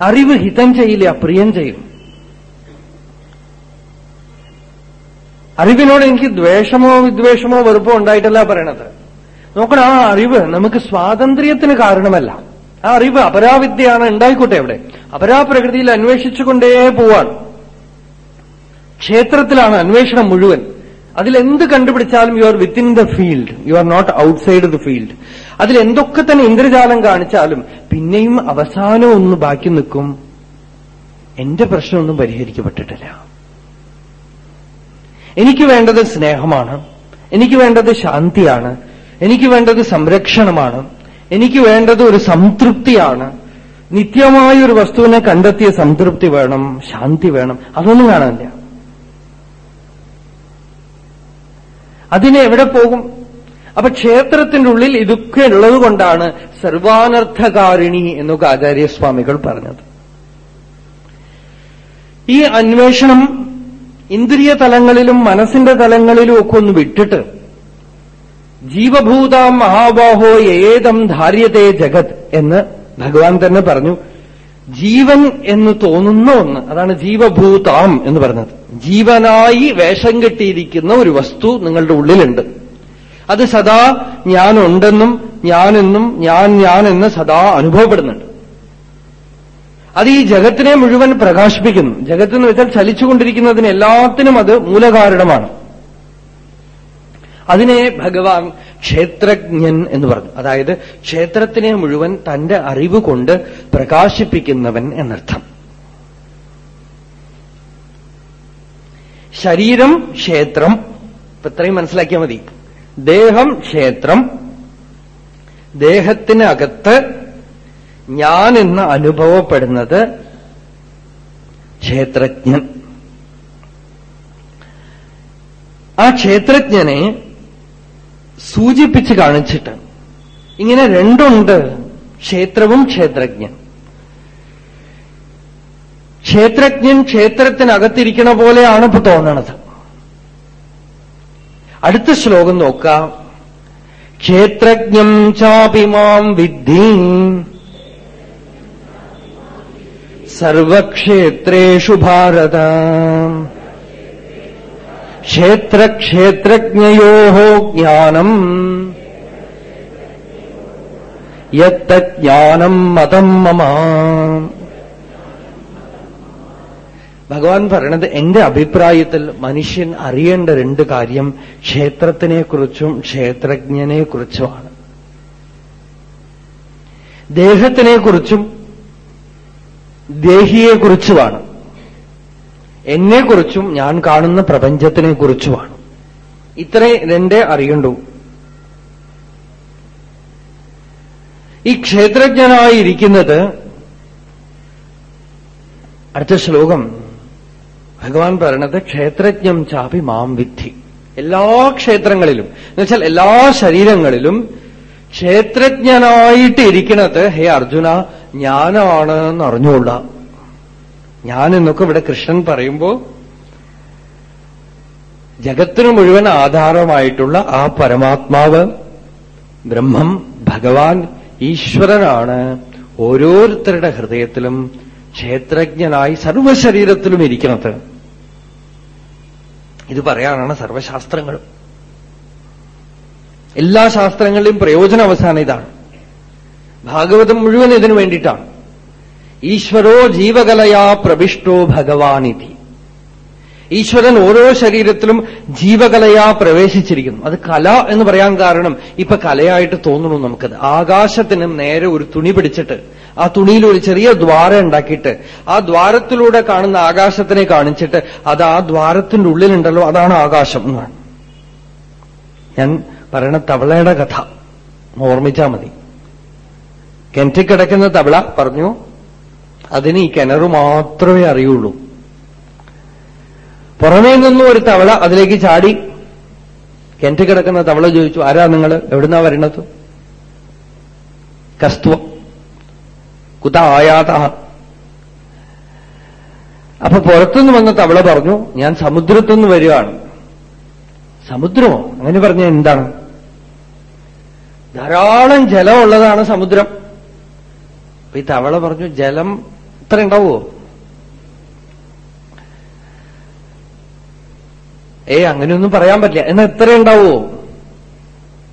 [SPEAKER 1] അറിവ് ഹിതം ചെയ്യില്ല പ്രിയം ചെയ്യും. അറിവിനോട് എനിക്ക് ദ്വേഷമോ വിദ്വേഷമോ വെറുപ്പോ ഉണ്ടായിട്ടല്ല പറയണത്. നോക്കണം ആ അറിവ് നമുക്ക് സ്വാതന്ത്ര്യത്തിന് കാരണമല്ല. ആ അറിവ് അപരാവിദ്യയാണ് ഉണ്ടായിക്കോട്ടെ അവിടെ. അപരാപ്രകൃതിയിൽ അന്വേഷിച്ചുകൊണ്ടേ പോവാണ്. ക്ഷേത്രത്തിലാണ് അന്വേഷണം മുഴുവൻ. അതിലെന്ത് കണ്ടുപിടിച്ചാലും you are within the field you are not outside the field അതിലെന്തൊക്കെ തന്നെ ഇന്ദ്രജാലം കാണിച്ചാലും പിന്നെയും അവസാനം ഒന്ന് ബാക്കി നിൽക്കും. എന്റെ പ്രശ്നമൊന്നും പരിഹരിക്കപ്പെട്ടിട്ടില്ല. എനിക്ക് വേണ്ടത് സ്നേഹമാണ്. എനിക്ക് വേണ്ടത് ശാന്തിയാണ്. എനിക്ക് വേണ്ടത് സംരക്ഷണമാണ്. എനിക്ക് വേണ്ടത് ഒരു സംതൃപ്തിയാണ്. നിത്യമായ ഒരു വസ്തുവിനെ കണ്ടെത്തിയ സംതൃപ്തി വേണം ശാന്തി വേണം. അതൊന്നും കാണാനില്ല. അതിനെ എവിടെ പോകും? അപ്പൊ ക്ഷേത്രത്തിന്റെ ഉള്ളിൽ ഇതൊക്കെ ഉള്ളത് കൊണ്ടാണ് സർവാനർത്ഥകാരിണി എന്നൊക്കെ ആചാര്യസ്വാമികൾ പറഞ്ഞത്. ഈ അന്വേഷണം ഇന്ദ്രിയ തലങ്ങളിലും മനസ്സിന്റെ തലങ്ങളിലും ഒക്കെ ഒന്ന് വിട്ടിട്ട് ജീവഭൂതാം മഹാബാഹോ ഏതം ധാര്യതേ ജഗത് എന്ന് ഭഗവാൻ തന്നെ പറഞ്ഞു. ജീവൻ എന്ന് തോന്നുന്ന ഒന്ന് അതാണ് ജീവഭൂതാം എന്ന് പറഞ്ഞത്. ജീവനായി വേഷം കെട്ടിയിരിക്കുന്ന ഒരു വസ്തു നിങ്ങളുടെ ഉള്ളിലുണ്ട്. അത് സദാ ഞാനുണ്ടെന്നും ഞാനെന്നും ഞാൻ ഞാൻ എന്ന് സദാ അനുഭവപ്പെടുന്നുണ്ട്. അത് ഈ ജഗത്തിനെ മുഴുവൻ പ്രകാശിപ്പിക്കുന്നു. ജഗത്ത് എന്ന് വെച്ചാൽ ചലിച്ചുകൊണ്ടിരിക്കുന്നതിന് എല്ലാത്തിനും അത് മൂലകാരണമാണ്. അതിനെ ഭഗവാൻ ക്ഷേത്രജ്ഞൻ എന്ന് പറഞ്ഞു. അതായത് ക്ഷേത്രത്തിനെ മുഴുവൻ തന്റെ അറിവ് കൊണ്ട് പ്രകാശിപ്പിക്കുന്നവൻ എന്നർത്ഥം. ശരീരം ക്ഷേത്രം. ഇപ്പൊ ഇത്രയും മനസ്സിലാക്കിയാൽ മതി. ദേഹം ക്ഷേത്രം. ദേഹത്തിനകത്ത് ഞാൻ എന്ന് അനുഭവപ്പെടുന്നത് ക്ഷേത്രജ്ഞൻ. ആ ക്ഷേത്രജ്ഞനെ സൂചിപ്പിച്ച് കാണിച്ചിട്ട് ഇങ്ങനെ രണ്ടുണ്ട്. ക്ഷേത്രവും ക്ഷേത്രജ്ഞൻ. ക്ഷേത്രജ്ഞൻ ക്ഷേത്രത്തിനകത്തിരിക്കണ പോലെയാണ് ഇപ്പൊ തോന്നണത്. അടുത്ത ശ്ലോകം നോക്കാം. ക്ഷേത്രജ്ഞം ചാപി മാം സർവക്ഷേത്രേഷു ഭാരത. ക്ഷേത്രക്ഷേത്രജ്ഞയോ ജ്ഞാനം. യത്തജ്ഞാനം മതം മമ. ഭഗവാൻ പറയണത് എന്റെ അഭിപ്രായത്തിൽ മനുഷ്യൻ അറിയേണ്ട രണ്ട് കാര്യം ക്ഷേത്രത്തിനെക്കുറിച്ചും ക്ഷേത്രജ്ഞനെക്കുറിച്ചുമാണ്. ദേഹത്തിനെക്കുറിച്ചും ദേഹിയെക്കുറിച്ചുമാണ്. എന്നെക്കുറിച്ചും ഞാൻ കാണുന്ന പ്രപഞ്ചത്തിനെക്കുറിച്ചുമാണ്. ഇത്രേ രണ്ടേ അറിയണ്ടു ഈ ക്ഷേത്രജ്ഞനായിരിക്കുന്നത് അടുത്ത ശ്ലോകം. ഭഗവാൻ പറയണത് ക്ഷേത്രജ്ഞം ചാപി മാം വിദ്ധി. എല്ലാ ക്ഷേത്രങ്ങളിലും എന്നുവെച്ചാൽ എല്ലാ ശരീരങ്ങളിലും ക്ഷേത്രജ്ഞനായിട്ട് ഇരിക്കുന്നത് ഹേ അർജുന ഞാനാണ് എന്ന് അറിഞ്ഞുകൊള്ള. ഞാൻ എന്നൊക്കെ ഇവിടെ കൃഷ്ണൻ പറയുമ്പോ ജഗത്തിന് മുഴുവൻ ആധാരമായിട്ടുള്ള ആ പരമാത്മാവ് ബ്രഹ്മം ഭഗവാൻ ഈശ്വരനാണ് ഓരോരുത്തരുടെ ഹൃദയത്തിലും ക്ഷേത്രജ്ഞനായി സർവശരീരത്തിലും ഇരിക്കുന്നത്. ഇത് പറയാനാണ് സർവശാസ്ത്രങ്ങളും. എല്ലാ ശാസ്ത്രങ്ങളുടെയും പ്രയോജന അവസാനം ഇതാണ്. ഭാഗവതം മുഴുവൻ ഇതിനു വേണ്ടിയിട്ടാണ്. ഈശ്വരോ ജീവകലയാ പ്രവിഷ്ടോ ഭഗവാനിധി. ഈശ്വരൻ ഓരോ ശരീരത്തിലും ജീവകലയാ പ്രവേശിച്ചിരിക്കുന്നു. അത് കല എന്ന് പറയാൻ കാരണം ഇപ്പൊ കലയായിട്ട് തോന്നുന്നു നമുക്കത്. ആകാശത്തിന് നേരെ ഒരു തുണി പിടിച്ചിട്ട് ആ തുണിയിൽ ഒരു ചെറിയ ദ്വാരം ഉണ്ടാക്കിയിട്ട് ആ ദ്വാരത്തിലൂടെ കാണുന്ന ആകാശത്തിനെ കാണിച്ചിട്ട് അത് ആ ദ്വാരത്തിന്റെ ഉള്ളിലുണ്ടല്ലോ അതാണ് ആകാശം എന്നാണ്. ഞാൻ പറയണ തവളയുടെ കഥ. ഓർമ്മിച്ചാൽ മതി. കിണറ്റിൽ കിടക്കുന്ന തവള പറഞ്ഞു അതിന് ഈ കിണറ് മാത്രമേ അറിയുള്ളൂ. പുറമേ നിന്നും ഒരു തവള അതിലേക്ക് ചാടി കിണറ്റിൽ കിടക്കുന്ന തവള ചോദിച്ചു ആരാ നിങ്ങൾ എവിടുന്നാ വരണത്? കസ്തുവ. കുത ആയാത. അപ്പൊ പുറത്തുനിന്ന് വന്ന തവള പറഞ്ഞു ഞാൻ സമുദ്രത്തുനിന്ന് വരികയാണ്. സമുദ്രമോ? അങ്ങനെ പറഞ്ഞ എന്താണ്? ധാരാളം ജലമുള്ളതാണ് സമുദ്രം. അപ്പൊ ഈ തവള പറഞ്ഞു ജലം ഇത്ര ഉണ്ടാവുമോ ഏ അങ്ങനെയൊന്നും പറയാൻ പറ്റില്ല. എന്നാ ഇത്ര ഉണ്ടാവോ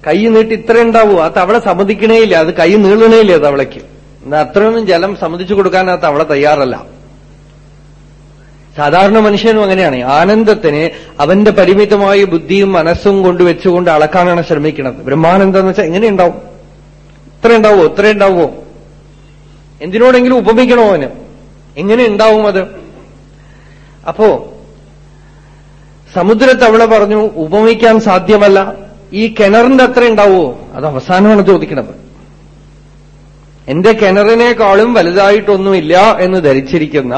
[SPEAKER 1] കൈ നീട്ടി ഇത്ര ഉണ്ടാവോ ആ തവള സമ്മതിക്കണേയില്ല അത് കൈ നീളണേയില്ല തവളയ്ക്ക്. എന്നാ അത്രയൊന്നും ജലം സമ്മതിച്ചു കൊടുക്കാൻ ആ തവള തയ്യാറല്ല. സാധാരണ മനുഷ്യനും അങ്ങനെയാണ്. ആനന്ദത്തിന് അവന്റെ പരിമിതമായ ബുദ്ധിയും മനസ്സും കൊണ്ട് വെച്ചുകൊണ്ട് അളക്കാനാണ് ശ്രമിക്കുന്നത് ബ്രഹ്മാനന്ദം എന്ന് വെച്ചാൽ എങ്ങനെ ഉണ്ടാവും? ഇത്ര ഉണ്ടാവോ ഇത്ര ഉണ്ടാവോ എന്തിനോടെങ്കിലും ഉപമിക്കണോ അവന്? എങ്ങനെ ഉണ്ടാവും അത്? അപ്പോ സമുദ്രത്തവള പറഞ്ഞു ഉപമിക്കാൻ സാധ്യമല്ല. ഈ കിണറിന്റെ അത്ര ഉണ്ടാവുമോ അത് അവസാനമാണ് ചോദിക്കുന്നത് എന്റെ കിണറിനേക്കാളും വലുതായിട്ടൊന്നുമില്ല എന്ന് ധരിച്ചിരിക്കുന്ന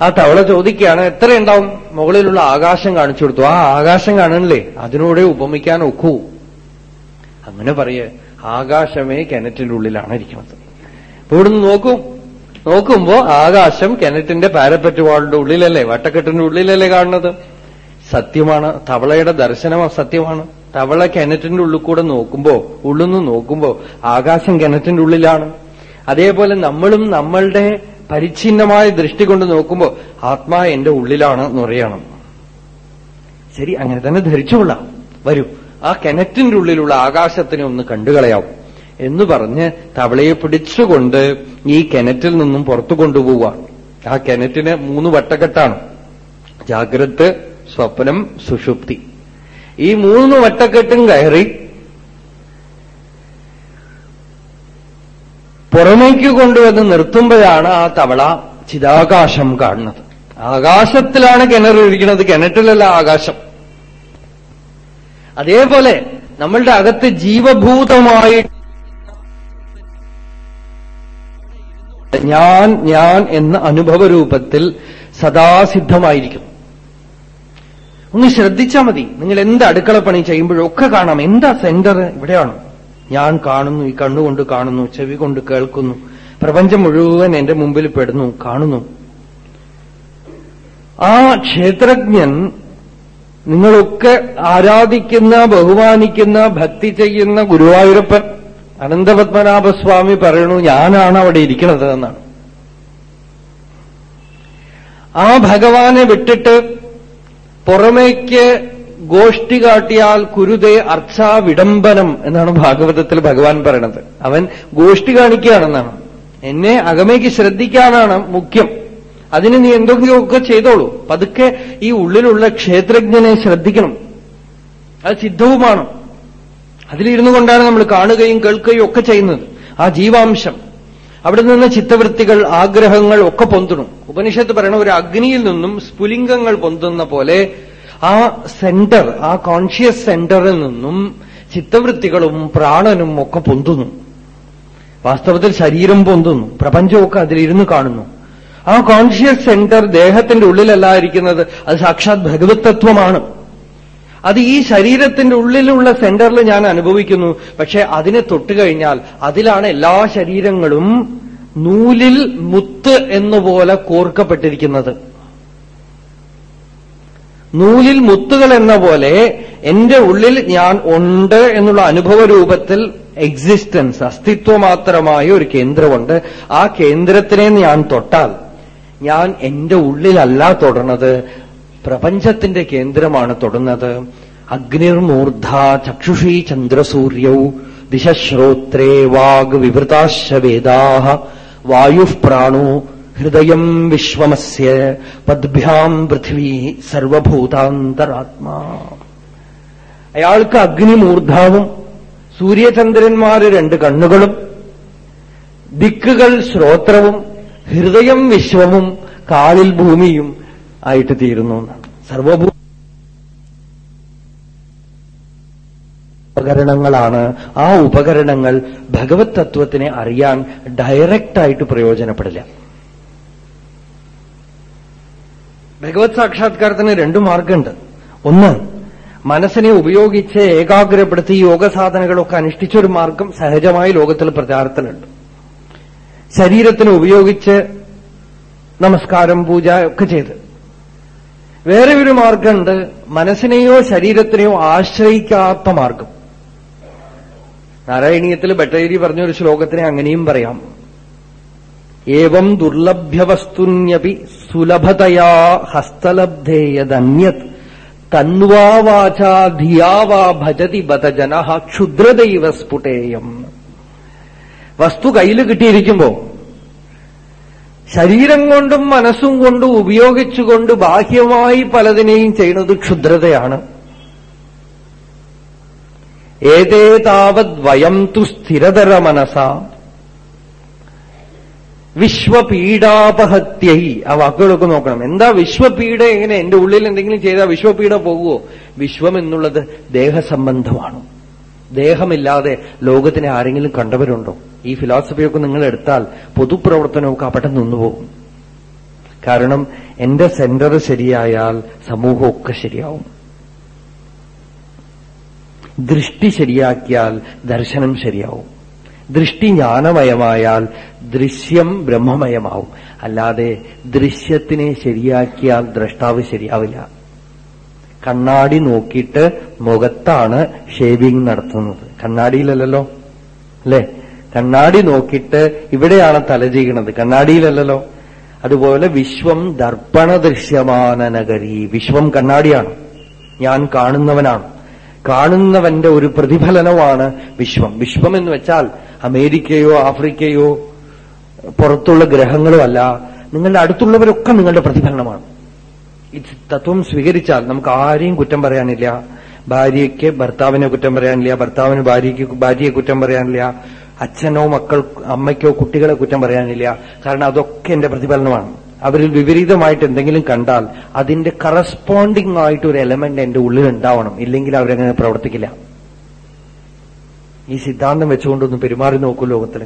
[SPEAKER 1] ആ തവള ചോദിക്കുകയാണ് എത്ര ഉണ്ടാവും? മുകളിലുള്ള ആകാശം കാണിച്ചു കൊടുത്തു. ആ ആകാശം കാണണില്ലേ? അതിനോടെ ഉപമിക്കാൻ ഒക്കൂ. അങ്ങനെ പറയേ ആകാശമേ കിണറ്റിന്റെ ഉള്ളിലാണ് ഇരിക്കുന്നത് അപ്പൊ ഇവിടുന്ന് നോക്കൂ. നോക്കുമ്പോ ആകാശം കിണറ്റിന്റെ പാരപ്പറ്റ് വാളിന്റെ ഉള്ളിലല്ലേ വട്ടക്കെട്ടിന്റെ ഉള്ളിലല്ലേ കാണുന്നത്? സത്യമാണ്. തവളയുടെ ദർശനം സത്യമാണ്. തവള കിണറ്റിന്റെ ഉള്ളിൽ കൂടെ നോക്കുമ്പോ ഉള്ളുന്ന് നോക്കുമ്പോ ആകാശം കിണറ്റിന്റെ ഉള്ളിലാണ്. അതേപോലെ നമ്മളും നമ്മളുടെ പരിച്ഛിന്നമായ ദൃഷ്ടി കൊണ്ട് നോക്കുമ്പോ ആത്മാ എന്റെ ഉള്ളിലാണ് എന്ന് ശരി അങ്ങനെ തന്നെ ധരിച്ചുകൊള്ളാം. വരൂ. ആ കിണറ്റിന്റെ ഉള്ളിലുള്ള ആകാശത്തിനെ ഒന്ന് കണ്ടുകളയാവും എന്ന് പറഞ്ഞ് തവളയെ പിടിച്ചുകൊണ്ട് ഈ കിണറ്റിൽ നിന്നും പുറത്തു കൊണ്ടുപോവുക. ആ കിണറ്റിന് മൂന്ന് വട്ടക്കെട്ടാണ്. ജാഗ്രത് സ്വപ്നം സുഷുപ്തി. ഈ മൂന്ന് വട്ടക്കെട്ടും കയറി പുറമേക്ക് കൊണ്ടുവന്ന് നിർത്തുമ്പോഴാണ് ആ തവള ചിതാകാശം കാണുന്നത്. ആകാശത്തിലാണ് കിണറിരിക്കുന്നത് കിണറ്റിലല്ല ആകാശം. അതേപോലെ നമ്മളുടെ അകത്ത് ജീവഭൂതമായി ഞാൻ ഞാൻ എന്ന അനുഭവരൂപത്തിൽ സദാസിദ്ധമായിരിക്കും. ഒന്ന് ശ്രദ്ധിച്ചാൽ മതി. നിങ്ങൾ എന്ത് അടുക്കളപ്പണി ചെയ്യുമ്പോഴൊക്കെ കാണാം. എന്താ സെന്റർ ഇവിടെയാണ്? ഞാൻ കാണുന്നു ഈ കണ്ണുകൊണ്ട് കാണുന്നു ചെവി കൊണ്ട് കേൾക്കുന്നു. പ്രപഞ്ചം മുഴുവൻ എന്റെ മുമ്പിൽ പെടുന്നു കാണുന്നു. ആ ക്ഷേത്രജ്ഞൻ നിങ്ങളൊക്കെ ആരാധിക്കുന്ന ബഹുമാനിക്കുന്ന ഭക്തി ചെയ്യുന്ന ഗുരുവായൂരപ്പൻ അനന്തപത്മനാഭസ്വാമി പറയണു ഞാനാണ് അവിടെ ഇരിക്കുന്നത് എന്നാണ്. ആ ഭഗവാനെ വിട്ടിട്ട് പുറമേക്ക് ഗോഷ്ഠി കാട്ടിയാൽ കുരുതേ അർച്ചാ വിടംബനം എന്നാണ് ഭാഗവതത്തിൽ ഭഗവാൻ പറയണത്. അവൻ ഗോഷ്ഠി കാണിക്കുകയാണെന്നാണ്. എന്നെ അകമേക്ക് ശ്രദ്ധിക്കാനാണ് മുഖ്യം. അതിന് നീ എന്തെങ്കിലുമൊക്കെ ചെയ്തോളൂ? പതുക്കെ ഈ ഉള്ളിലുള്ള ക്ഷേത്രജ്ഞനെ ശ്രദ്ധിക്കണം. അത് സിദ്ധവുമാണ്. അതിലിരുന്നു കൊണ്ടാണ് നമ്മൾ കാണുകയും കേൾക്കുകയും ഒക്കെ ചെയ്യുന്നത്. ആ ജീവാംശം. അവിടെ നിന്ന് ചിത്തവൃത്തികൾ ആഗ്രഹങ്ങൾ ഒക്കെ പൊന്തുണു. ഉപനിഷത്ത് പറയണ ഒരു അഗ്നിയിൽ നിന്നും സ്ഫുലിംഗങ്ങൾ പൊന്തുന്ന പോലെ ആ സെന്റർ ആ കോൺഷ്യസ് സെന്ററിൽ നിന്നും ചിത്തവൃത്തികളും പ്രാണനും ഒക്കെ പൊന്തുന്നു. വാസ്തവത്തിൽ ശരീരം പൊന്തുന്നു. പ്രപഞ്ചമൊക്കെ അതിലിരുന്ന് കാണുന്നു. ആ കോൺഷ്യസ് സെന്റർ ദേഹത്തിന്റെ ഉള്ളിലല്ല ഇരിക്കുന്നത്. അത് സാക്ഷാത് ഭഗവത് തത്വമാണ് അത് ഈ ശരീരത്തിന്റെ ഉള്ളിലുള്ള സെന്ററിൽ ഞാൻ അനുഭവിക്കുന്നു. പക്ഷെ അതിനെ തൊട്ടുകഴിഞ്ഞാൽ അതിലാണ് എല്ലാ ശരീരങ്ങളും നൂലിൽ മുത്ത് എന്നുപോലെ കോർക്കപ്പെട്ടിരിക്കുന്നത്. നൂലിൽ മുത്തുകൾ എന്ന പോലെ എന്റെ ഉള്ളിൽ ഞാൻ ഉണ്ട് എന്നുള്ള അനുഭവ രൂപത്തിൽ എക്സിസ്റ്റൻസ് അസ്തിത്വമാത്രമായ ഒരു കേന്ദ്രമുണ്ട്. ആ കേന്ദ്രത്തിനെ ഞാൻ തൊട്ടാൽ ഞാൻ എന്റെ ഉള്ളിലല്ല തൊടുന്നത് പ്രപഞ്ചത്തിന്റെ കേന്ദ്രമാണ് തൊടുന്നത്. അഗ്നിർമൂർധ ചക്ഷുഷി ചന്ദ്രസൂര്യൗ ദിശശ്രോത്രേ വാഗ് വിവൃതാശ വേദാഹ വായു പ്രാണോ ഹൃദയം വിശ്വമസ്യ പദ്ഭ്യാം പൃഥ്വി സർവഭൂതാന്തരാത്മാ. അയാൾക്ക് അഗ്നിമൂർധാവും സൂര്യചന്ദ്രന്മാര് രണ്ട് കണ്ണുകളും ദിക്കുകൾ ശ്രോത്രവും ഹൃദയം വിശ്വവും കാലിൽ ഭൂമിയും ആയിട്ട് തീരുന്നു എന്നാണ്. സർവഭൂ ഉപകരണങ്ങളാണ്. ആ ഉപകരണങ്ങൾ ഭഗവത് തത്വത്തിനെ അറിയാൻ ഡയറക്റ്റായിട്ട് പ്രയോജനപ്പെടില്ല. ഭഗവത് സാക്ഷാത്കാരത്തിന് രണ്ടു മാർഗമുണ്ട് ഒന്ന് മനസ്സിനെ ഉപയോഗിച്ച് ഏകാഗ്രപ്പെടുത്തി യോഗസാധനകളൊക്കെ അനുഷ്ഠിച്ചൊരു മാർഗം സഹജമായി ലോകത്തിൽ പ്രചാരത്തിലുണ്ട്. ശരീരത്തിന് ഉപയോഗിച്ച് നമസ്കാരം പൂജ ഒക്കെ ചെയ്ത്. വേറെ ഒരു മാർഗമുണ്ട്. മനസ്സിനെയോ ശരീരത്തിനെയോ ആശ്രയിക്കാത്ത മാർഗം. നാരായണീയത്തിൽ ബട്ടേരി പറഞ്ഞൊരു ശ്ലോകത്തിനെ അങ്ങനെയും പറയാം. ഏവം ദുർലഭ്യവസ്തുന്യപി സുലഭതയാ ഹസ്തലബ്ധേയതന്യത് തന്വാചാധിയാവാ ധിയാവാ ഭജതി ബത ജന ക്ഷുദ്രദൈവ സ്ഫുടേയം വസ്തു കയ്യിൽ കിട്ടിയിരിക്കുമ്പോ. ശരീരം കൊണ്ടും മനസ്സും കൊണ്ടും ഉപയോഗിച്ചുകൊണ്ട് ബാഹ്യമായി പലതിനെയും ചെയ്യുന്നത് ക്ഷുദ്രതയാണ്. ഏതേ താവത് വയം തു സ്ഥിരതര മനസ. വിശ്വപീഡാപഹത്യൈ. ആ വാക്കുകളൊക്കെ നോക്കണം. എന്താ വിശ്വപീഡ എങ്ങനെ? എന്റെ ഉള്ളിൽ എന്തെങ്കിലും ചെയ്താൽ വിശ്വപീഡ പോകുമോ വിശ്വം എന്നുള്ളത് ദേഹസംബന്ധമാണ്. ദേഹമില്ലാതെ ലോകത്തിനെ ആരെങ്കിലും കണ്ടവരുണ്ടോ? ഈ ഫിലോസഫിയൊക്കെ നിങ്ങൾ എടുത്താൽ പൊതുപ്രവർത്തനമൊക്കെ അവിടെ നിന്നുപോകും. കാരണം എന്റെ സെന്റർ ശരിയായാൽ സമൂഹമൊക്കെ ശരിയാവും. ദൃഷ്ടി ശരിയാക്കിയാൽ ദർശനം ശരിയാവും. ദൃഷ്ടി ജ്ഞാനമയമായാൽ ദൃശ്യം ബ്രഹ്മമയമാവും. അല്ലാതെ ദൃശ്യത്തിനെ ശരിയാക്കിയാൽ ദ്രഷ്ടാവ് ശരിയാവില്ല. കണ്ണാടി നോക്കിയിട്ട് മുഖത്താണ് ഷേവിംഗ് നടത്തുന്നത്. കണ്ണാടിയിലല്ലോ അല്ലേ? കണ്ണാടി നോക്കിയിട്ട് ഇവിടെയാണ് തല ചെയ്യണത് കണ്ണാടിയിലല്ലല്ലോ. അതുപോലെ വിശ്വം ദർപ്പണ ദൃശ്യമാന നഗരി. വിശ്വം കണ്ണാടിയാണ്. ഞാൻ കാണുന്നവനാണ്. കാണുന്നവന്റെ ഒരു പ്രതിഫലനമാണ് വിശ്വം. വിശ്വം എന്ന് വെച്ചാൽ അമേരിക്കയോ ആഫ്രിക്കയോ പുറത്തുള്ള ഗ്രഹങ്ങളോ അല്ല നിങ്ങളുടെ അടുത്തുള്ളവരൊക്കെ നിങ്ങളുടെ പ്രതിഫലനമാണ്. ഈ തത്വം സ്വീകരിച്ചാൽ നമുക്ക് ആരെയും കുറ്റം പറയാനില്ല. ഭാര്യയ്ക്ക് ഭർത്താവിനെ കുറ്റം പറയാനില്ല ഭർത്താവിന് ഭാര്യയ്ക്ക് ഭാര്യയെ കുറ്റം പറയാനില്ല. അച്ഛനോ മക്കൾ അമ്മയ്ക്കോ കുട്ടികളെ കുറ്റം പറയാനില്ല. കാരണം അതൊക്കെ എന്റെ പ്രതിഫലനമാണ്. അവരിൽ വിപരീതമായിട്ട് എന്തെങ്കിലും കണ്ടാൽ അതിന്റെ കറസ്പോണ്ടിങ് ആയിട്ട് ഒരു എലമെന്റ് എന്റെ ഉള്ളിൽ ഉണ്ടാവണം. ഇല്ലെങ്കിൽ അവരങ്ങനെ പ്രവർത്തിക്കില്ല. ഈ സിദ്ധാന്തം വെച്ചുകൊണ്ടൊന്ന് പെരുമാറി നോക്കൂ ലോകത്തിൽ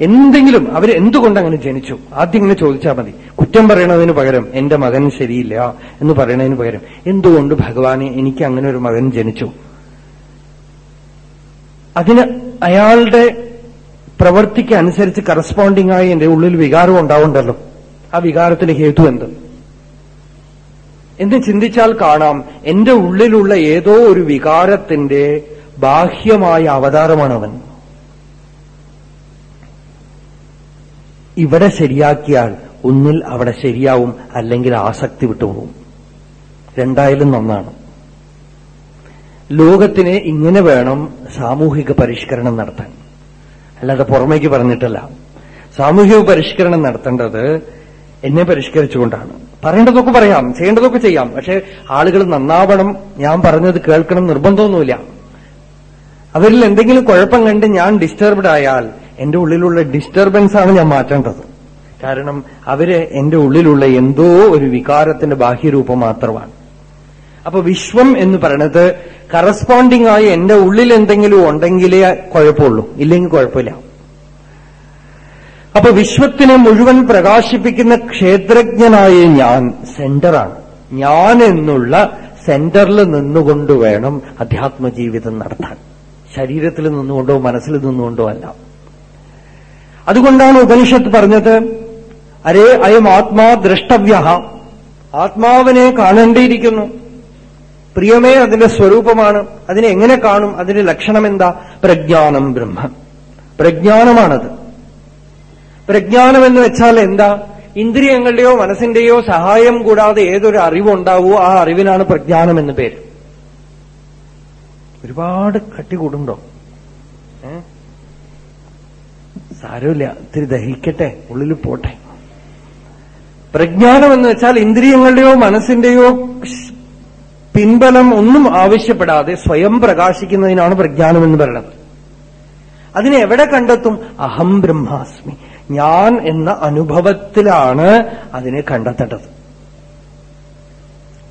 [SPEAKER 1] എന്തെങ്കിലും അവർ എന്തുകൊണ്ട് അങ്ങനെ ജനിച്ചു? ആദ്യം ഇങ്ങനെ ചോദിച്ചാൽ മതി. കുറ്റം പറയണതിന് പകരം എന്റെ മകൻ ശരിയില്ല എന്ന് പറയണതിന് പകരം എന്തുകൊണ്ട് ഭഗവാനെ എനിക്ക് അങ്ങനെ ഒരു മകൻ ജനിച്ചു? അതിന് അയാളുടെ പ്രവൃത്തിക്ക് അനുസരിച്ച് കറസ്പോണ്ടിങ് ആയി എന്റെ ഉള്ളിൽ വികാരം ഉണ്ടാവുണ്ടല്ലോ ആ വികാരത്തിന് ഹേതു എന്ത്? എന്ന് ചിന്തിച്ചാൽ കാണാം എന്റെ ഉള്ളിലുള്ള ഏതോ ഒരു വികാരത്തിന്റെ ബാഹ്യമായ അവതാരമാണ് അവൻ ഇവിടെ ശരിയാക്കിയാൽ ഒന്നിൽ അവിടെ ശരിയാവും അല്ലെങ്കിൽ ആസക്തി വിട്ടുപോകും. രണ്ടായാലും നന്നാണ്. ലോകത്തിന് ഇങ്ങനെ വേണം സാമൂഹിക പരിഷ്കരണം നടത്താൻ. അല്ലാതെ പുറമേക്ക് പറഞ്ഞിട്ടല്ല. സാമൂഹിക പരിഷ്കരണം നടത്തേണ്ടത് എന്നെ പരിഷ്കരിച്ചുകൊണ്ടാണ്. പറയേണ്ടതൊക്കെ പറയാം ചെയ്യേണ്ടതൊക്കെ ചെയ്യാം. പക്ഷെ ആളുകൾ നന്നാവണം ഞാൻ പറഞ്ഞത് കേൾക്കണം നിർബന്ധമൊന്നുമില്ല. അവരിൽ എന്തെങ്കിലും കുഴപ്പം കണ്ട് ഞാൻ ഡിസ്റ്റർബ്ഡ് ആയാൽ എന്റെ ഉള്ളിലുള്ള ഡിസ്റ്റർബൻസാണ് ഞാൻ മാറ്റേണ്ടത്. കാരണം അവർ എന്റെ ഉള്ളിലുള്ള എന്തോ ഒരു വികാരത്തിന്റെ ബാഹ്യരൂപം മാത്രമാണ്. അപ്പൊ വിശ്വം എന്ന് പറയണത് കറസ്പോണ്ടിങ് ആയി എന്റെ ഉള്ളിൽ എന്തെങ്കിലും ഉണ്ടെങ്കിലേ കുഴപ്പമുള്ളൂ. ഇല്ലെങ്കിൽ കുഴപ്പമില്ല. അപ്പൊ വിശ്വത്തിനെ മുഴുവൻ പ്രകാശിപ്പിക്കുന്ന ക്ഷേത്രജ്ഞനായ ഞാൻ സെന്ററാണ്. ഞാൻ എന്നുള്ള സെന്ററിൽ നിന്നുകൊണ്ട് വേണം അധ്യാത്മജീവിതം നടത്താൻ. ശരീരത്തിൽ നിന്നുകൊണ്ടോ മനസ്സിൽ നിന്നുകൊണ്ടോ അല്ല. അതുകൊണ്ടാണ് ഉപനിഷത്ത് പറഞ്ഞത് അരേ അയം ആത്മാ ദ്രഷ്ടവ്യ ആത്മാവിനെ കാണേണ്ടിയിരിക്കുന്നു. പ്രിയമേ അതിന്റെ സ്വരൂപമാണ്. അതിനെ എങ്ങനെ കാണും? അതിന്റെ ലക്ഷണം എന്താ പ്രജ്ഞാനം ബ്രഹ്മ. പ്രജ്ഞാനമാണത്. പ്രജ്ഞാനം എന്ന് വെച്ചാൽ എന്താ? ഇന്ദ്രിയങ്ങളുടെയോ മനസ്സിന്റെയോ സഹായം കൂടാതെ ഏതൊരു അറിവുണ്ടാവുമോ ആ അറിവിനാണ് പ്രജ്ഞാനം എന്ന് പേര്. ഒരുപാട് കട്ടി കൂടുണ്ടോ? സാരമില്ല. ഇത്തിരി ദഹിക്കട്ടെ. ഉള്ളിൽ പോട്ടെ. പ്രജ്ഞാനം എന്ന് വെച്ചാൽ ഇന്ദ്രിയങ്ങളുടെയോ മനസ്സിന്റെയോ പിൻബലം ഒന്നും ആവശ്യപ്പെടാതെ സ്വയം പ്രകാശിക്കുന്നതിനാണ് പ്രജ്ഞാനം എന്ന് പറയുന്നത്. അതിനെ എവിടെ കണ്ടെത്തും? അഹം ബ്രഹ്മാസ്മി. ഞാൻ എന്ന അനുഭവത്തിലാണ് അതിനെ കണ്ടെത്തേണ്ടത്.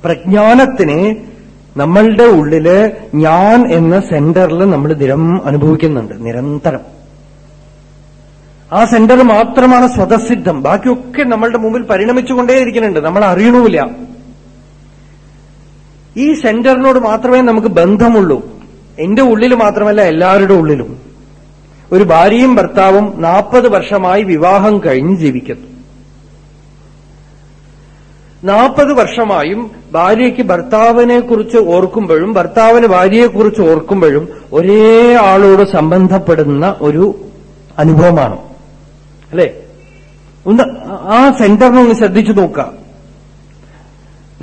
[SPEAKER 1] പ്രജ്ഞാനത്തിനെ നമ്മളുടെ ഉള്ളിൽ ഞാൻ എന്ന സെന്ററിൽ നമ്മൾ നിരം അനുഭവിക്കുന്നുണ്ട് നിരന്തരം. ആ സെന്റർ മാത്രമാണ് സ്വതസിദ്ധം. ബാക്കിയൊക്കെ നമ്മളുടെ മുമ്പിൽ പരിണമിച്ചുകൊണ്ടേയിരിക്കുന്നുണ്ട്. നമ്മൾ അറിയണമില്ല ഈ സെന്ററിനോട് മാത്രമേ നമുക്ക് ബന്ധമുള്ളൂ. എന്റെ ഉള്ളിൽ മാത്രമല്ല എല്ലാവരുടെ ഉള്ളിലും. ഒരു ഭാര്യയും ഭർത്താവും നാൽപ്പത് വർഷമായി വിവാഹം കഴിഞ്ഞ് ജീവിക്കുന്നു. നാൽപ്പത് വർഷമായും ഭാര്യയ്ക്ക് ഭർത്താവിനെ കുറിച്ച് ഓർക്കുമ്പോഴും ഭർത്താവിന് ഭാര്യയെക്കുറിച്ച് ഓർക്കുമ്പോഴും ഒരേ ആളോട് സംബന്ധപ്പെടുന്ന ഒരു അനുഭവമാണ്. അല്ലേ? ഒന്ന് ആ സെന്ററിനൊന്ന് ശ്രദ്ധിച്ചു നോക്കുക.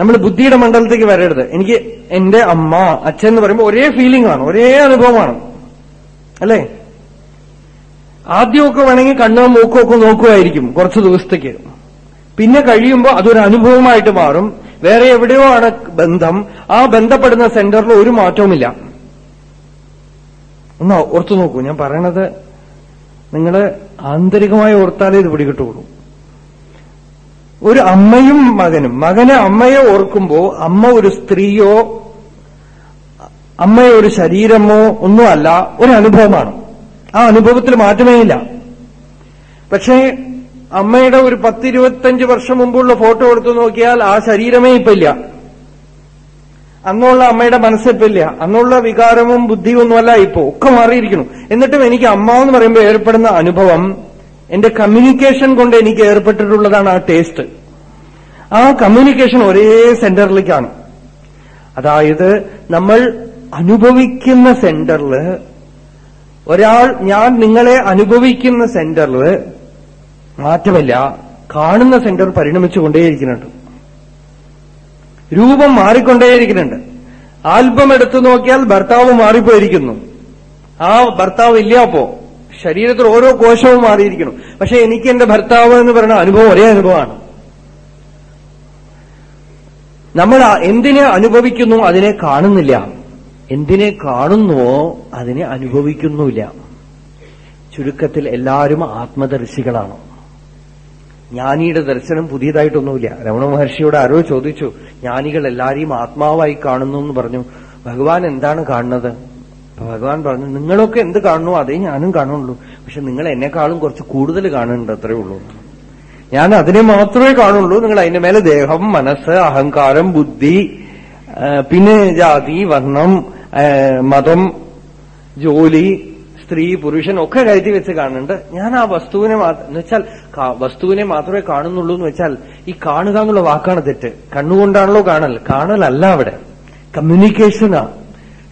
[SPEAKER 1] നമ്മൾ ബുദ്ധിയുടെ മണ്ഡലത്തേക്ക് വരരുത്. എനിക്ക് എന്റെ അമ്മ അച്ഛൻ എന്ന് പറയുമ്പോൾ ഒരേ ഫീലിംഗ് ആണ് ഒരേ അനുഭവമാണ്. അല്ലേ? ആദ്യമൊക്കെ വേണമെങ്കിൽ കണ്ണോ മൂക്കോ ഒക്കെ നോക്കുമായിരിക്കും കുറച്ച് ദിവസത്തേക്ക്. പിന്നെ കഴിയുമ്പോൾ അതൊരു അനുഭവമായിട്ട് മാറും. വേറെ എവിടെയോ ആണ് ബന്ധം. ആ ബന്ധപ്പെടുന്ന സെന്ററിൽ ഒരു മാറ്റവുമില്ല. ഒന്ന് ഓർത്തു നോക്കൂ. ഞാൻ പറയണത് നിങ്ങൾ ആന്തരികമായി ഓർത്താലേ ഇത് പിടികിട്ടുള്ളൂ ഒരു അമ്മയും മകനും. മകന് അമ്മയെ ഓർക്കുമ്പോ അമ്മ ഒരു സ്ത്രീയോ അമ്മയെ ഒരു ശരീരമോ ഒന്നുമല്ല ഒരു അനുഭവമാണ് ആ അനുഭവത്തിൽ മാറ്റമേ ഇല്ല. പക്ഷേ അമ്മയുടെ ഒരു പത്തിരുപത്തഞ്ച് വർഷം മുമ്പുള്ള ഫോട്ടോ എടുത്തു നോക്കിയാൽ ആ ശരീരമേ ഇപ്പൊ ഇല്ല. അന്നുള്ള അമ്മയുടെ മനസ്സിപ്പില്ല അന്നുള്ള വികാരവും ബുദ്ധിയും ഒന്നുമല്ല ഇപ്പോ. ഒക്കെ മാറിയിരിക്കുന്നു. എന്നിട്ടും എനിക്ക് അമ്മ എന്ന് പറയുമ്പോൾ ഏർപ്പെടുന്ന അനുഭവം എന്റെ കമ്മ്യൂണിക്കേഷൻ കൊണ്ട് എനിക്ക് ഏർപ്പെട്ടിട്ടുള്ളതാണ് ആ ടേസ്റ്റ് ആ കമ്മ്യൂണിക്കേഷൻ ഒരേ സെന്ററിലേക്കാണ് അതായത് നമ്മൾ അനുഭവിക്കുന്ന സെന്ററിൽ ഒരാൾ ഞാൻ നിങ്ങളെ അനുഭവിക്കുന്ന സെന്ററിൽ മാറ്റമില്ല. കാണുന്ന സെന്റർ പരിണമിച്ചുകൊണ്ടേയിരിക്കുന്നുണ്ട്. രൂപം മാറിക്കൊണ്ടേയിരിക്കുന്നുണ്ട്. ആൽബം എടുത്തു നോക്കിയാൽ ഭർത്താവ് മാറിപ്പോയിരിക്കുന്നു. ആ ഭർത്താവ് ഇല്ല അപ്പോ. ശരീരത്തിൽ ഓരോ കോശവും മാറിയിരിക്കണം പക്ഷെ എനിക്ക് എന്റെ ഭർത്താവ് എന്ന് പറയുന്ന അനുഭവം ഒരേ അനുഭവമാണ്. നമ്മൾ എന്തിനെ അനുഭവിക്കുന്നു അതിനെ കാണുന്നില്ല. എന്തിനെ കാണുന്നുവോ അതിനെ അനുഭവിക്കുന്നുമില്ല. ചുരുക്കത്തിൽ എല്ലാവരും ആത്മദർശികളാണ്. ജ്ഞാനിയുടെ ദർശനം പുതിയതായിട്ടൊന്നുമില്ല. രമണ മഹർഷിയോട് ആരോ ചോദിച്ചു ജ്ഞാനികൾ എല്ലാരെയും ആത്മാവായി കാണുന്നു എന്ന് പറഞ്ഞു. ഭഗവാൻ എന്താണ് കാണുന്നത്? ഭഗവാൻ പറഞ്ഞു നിങ്ങളൊക്കെ എന്ത് കാണുന്നു? അതേ ഞാനും കാണുള്ളൂ പക്ഷെ നിങ്ങൾ എന്നെക്കാളും കുറച്ച് കൂടുതൽ കാണുന്നുണ്ട് അത്രേ ഉള്ളൂ. ഞാൻ അതിനെ മാത്രമേ കാണുള്ളൂ നിങ്ങൾ അതിന്റെ മേലെ ദേഹം മനസ്സ് അഹങ്കാരം ബുദ്ധി പിന്നെ ജാതി വർണം മതം ജോലി സ്ത്രീ പുരുഷൻ ഒക്കെ കയറ്റി വെച്ച് കാണുന്നുണ്ട്. ഞാൻ ആ വസ്തുവിനെ എന്ന് വെച്ചാൽ വസ്തുവിനെ മാത്രമേ കാണുന്നുള്ളൂ എന്ന് വെച്ചാൽ ഈ കാണുക എന്നുള്ള വാക്കാണ് തെറ്റ്. കണ്ണുകൊണ്ടാണല്ലോ കാണൽ. കാണലല്ല അവിടെ. കമ്മ്യൂണിക്കേഷനാ.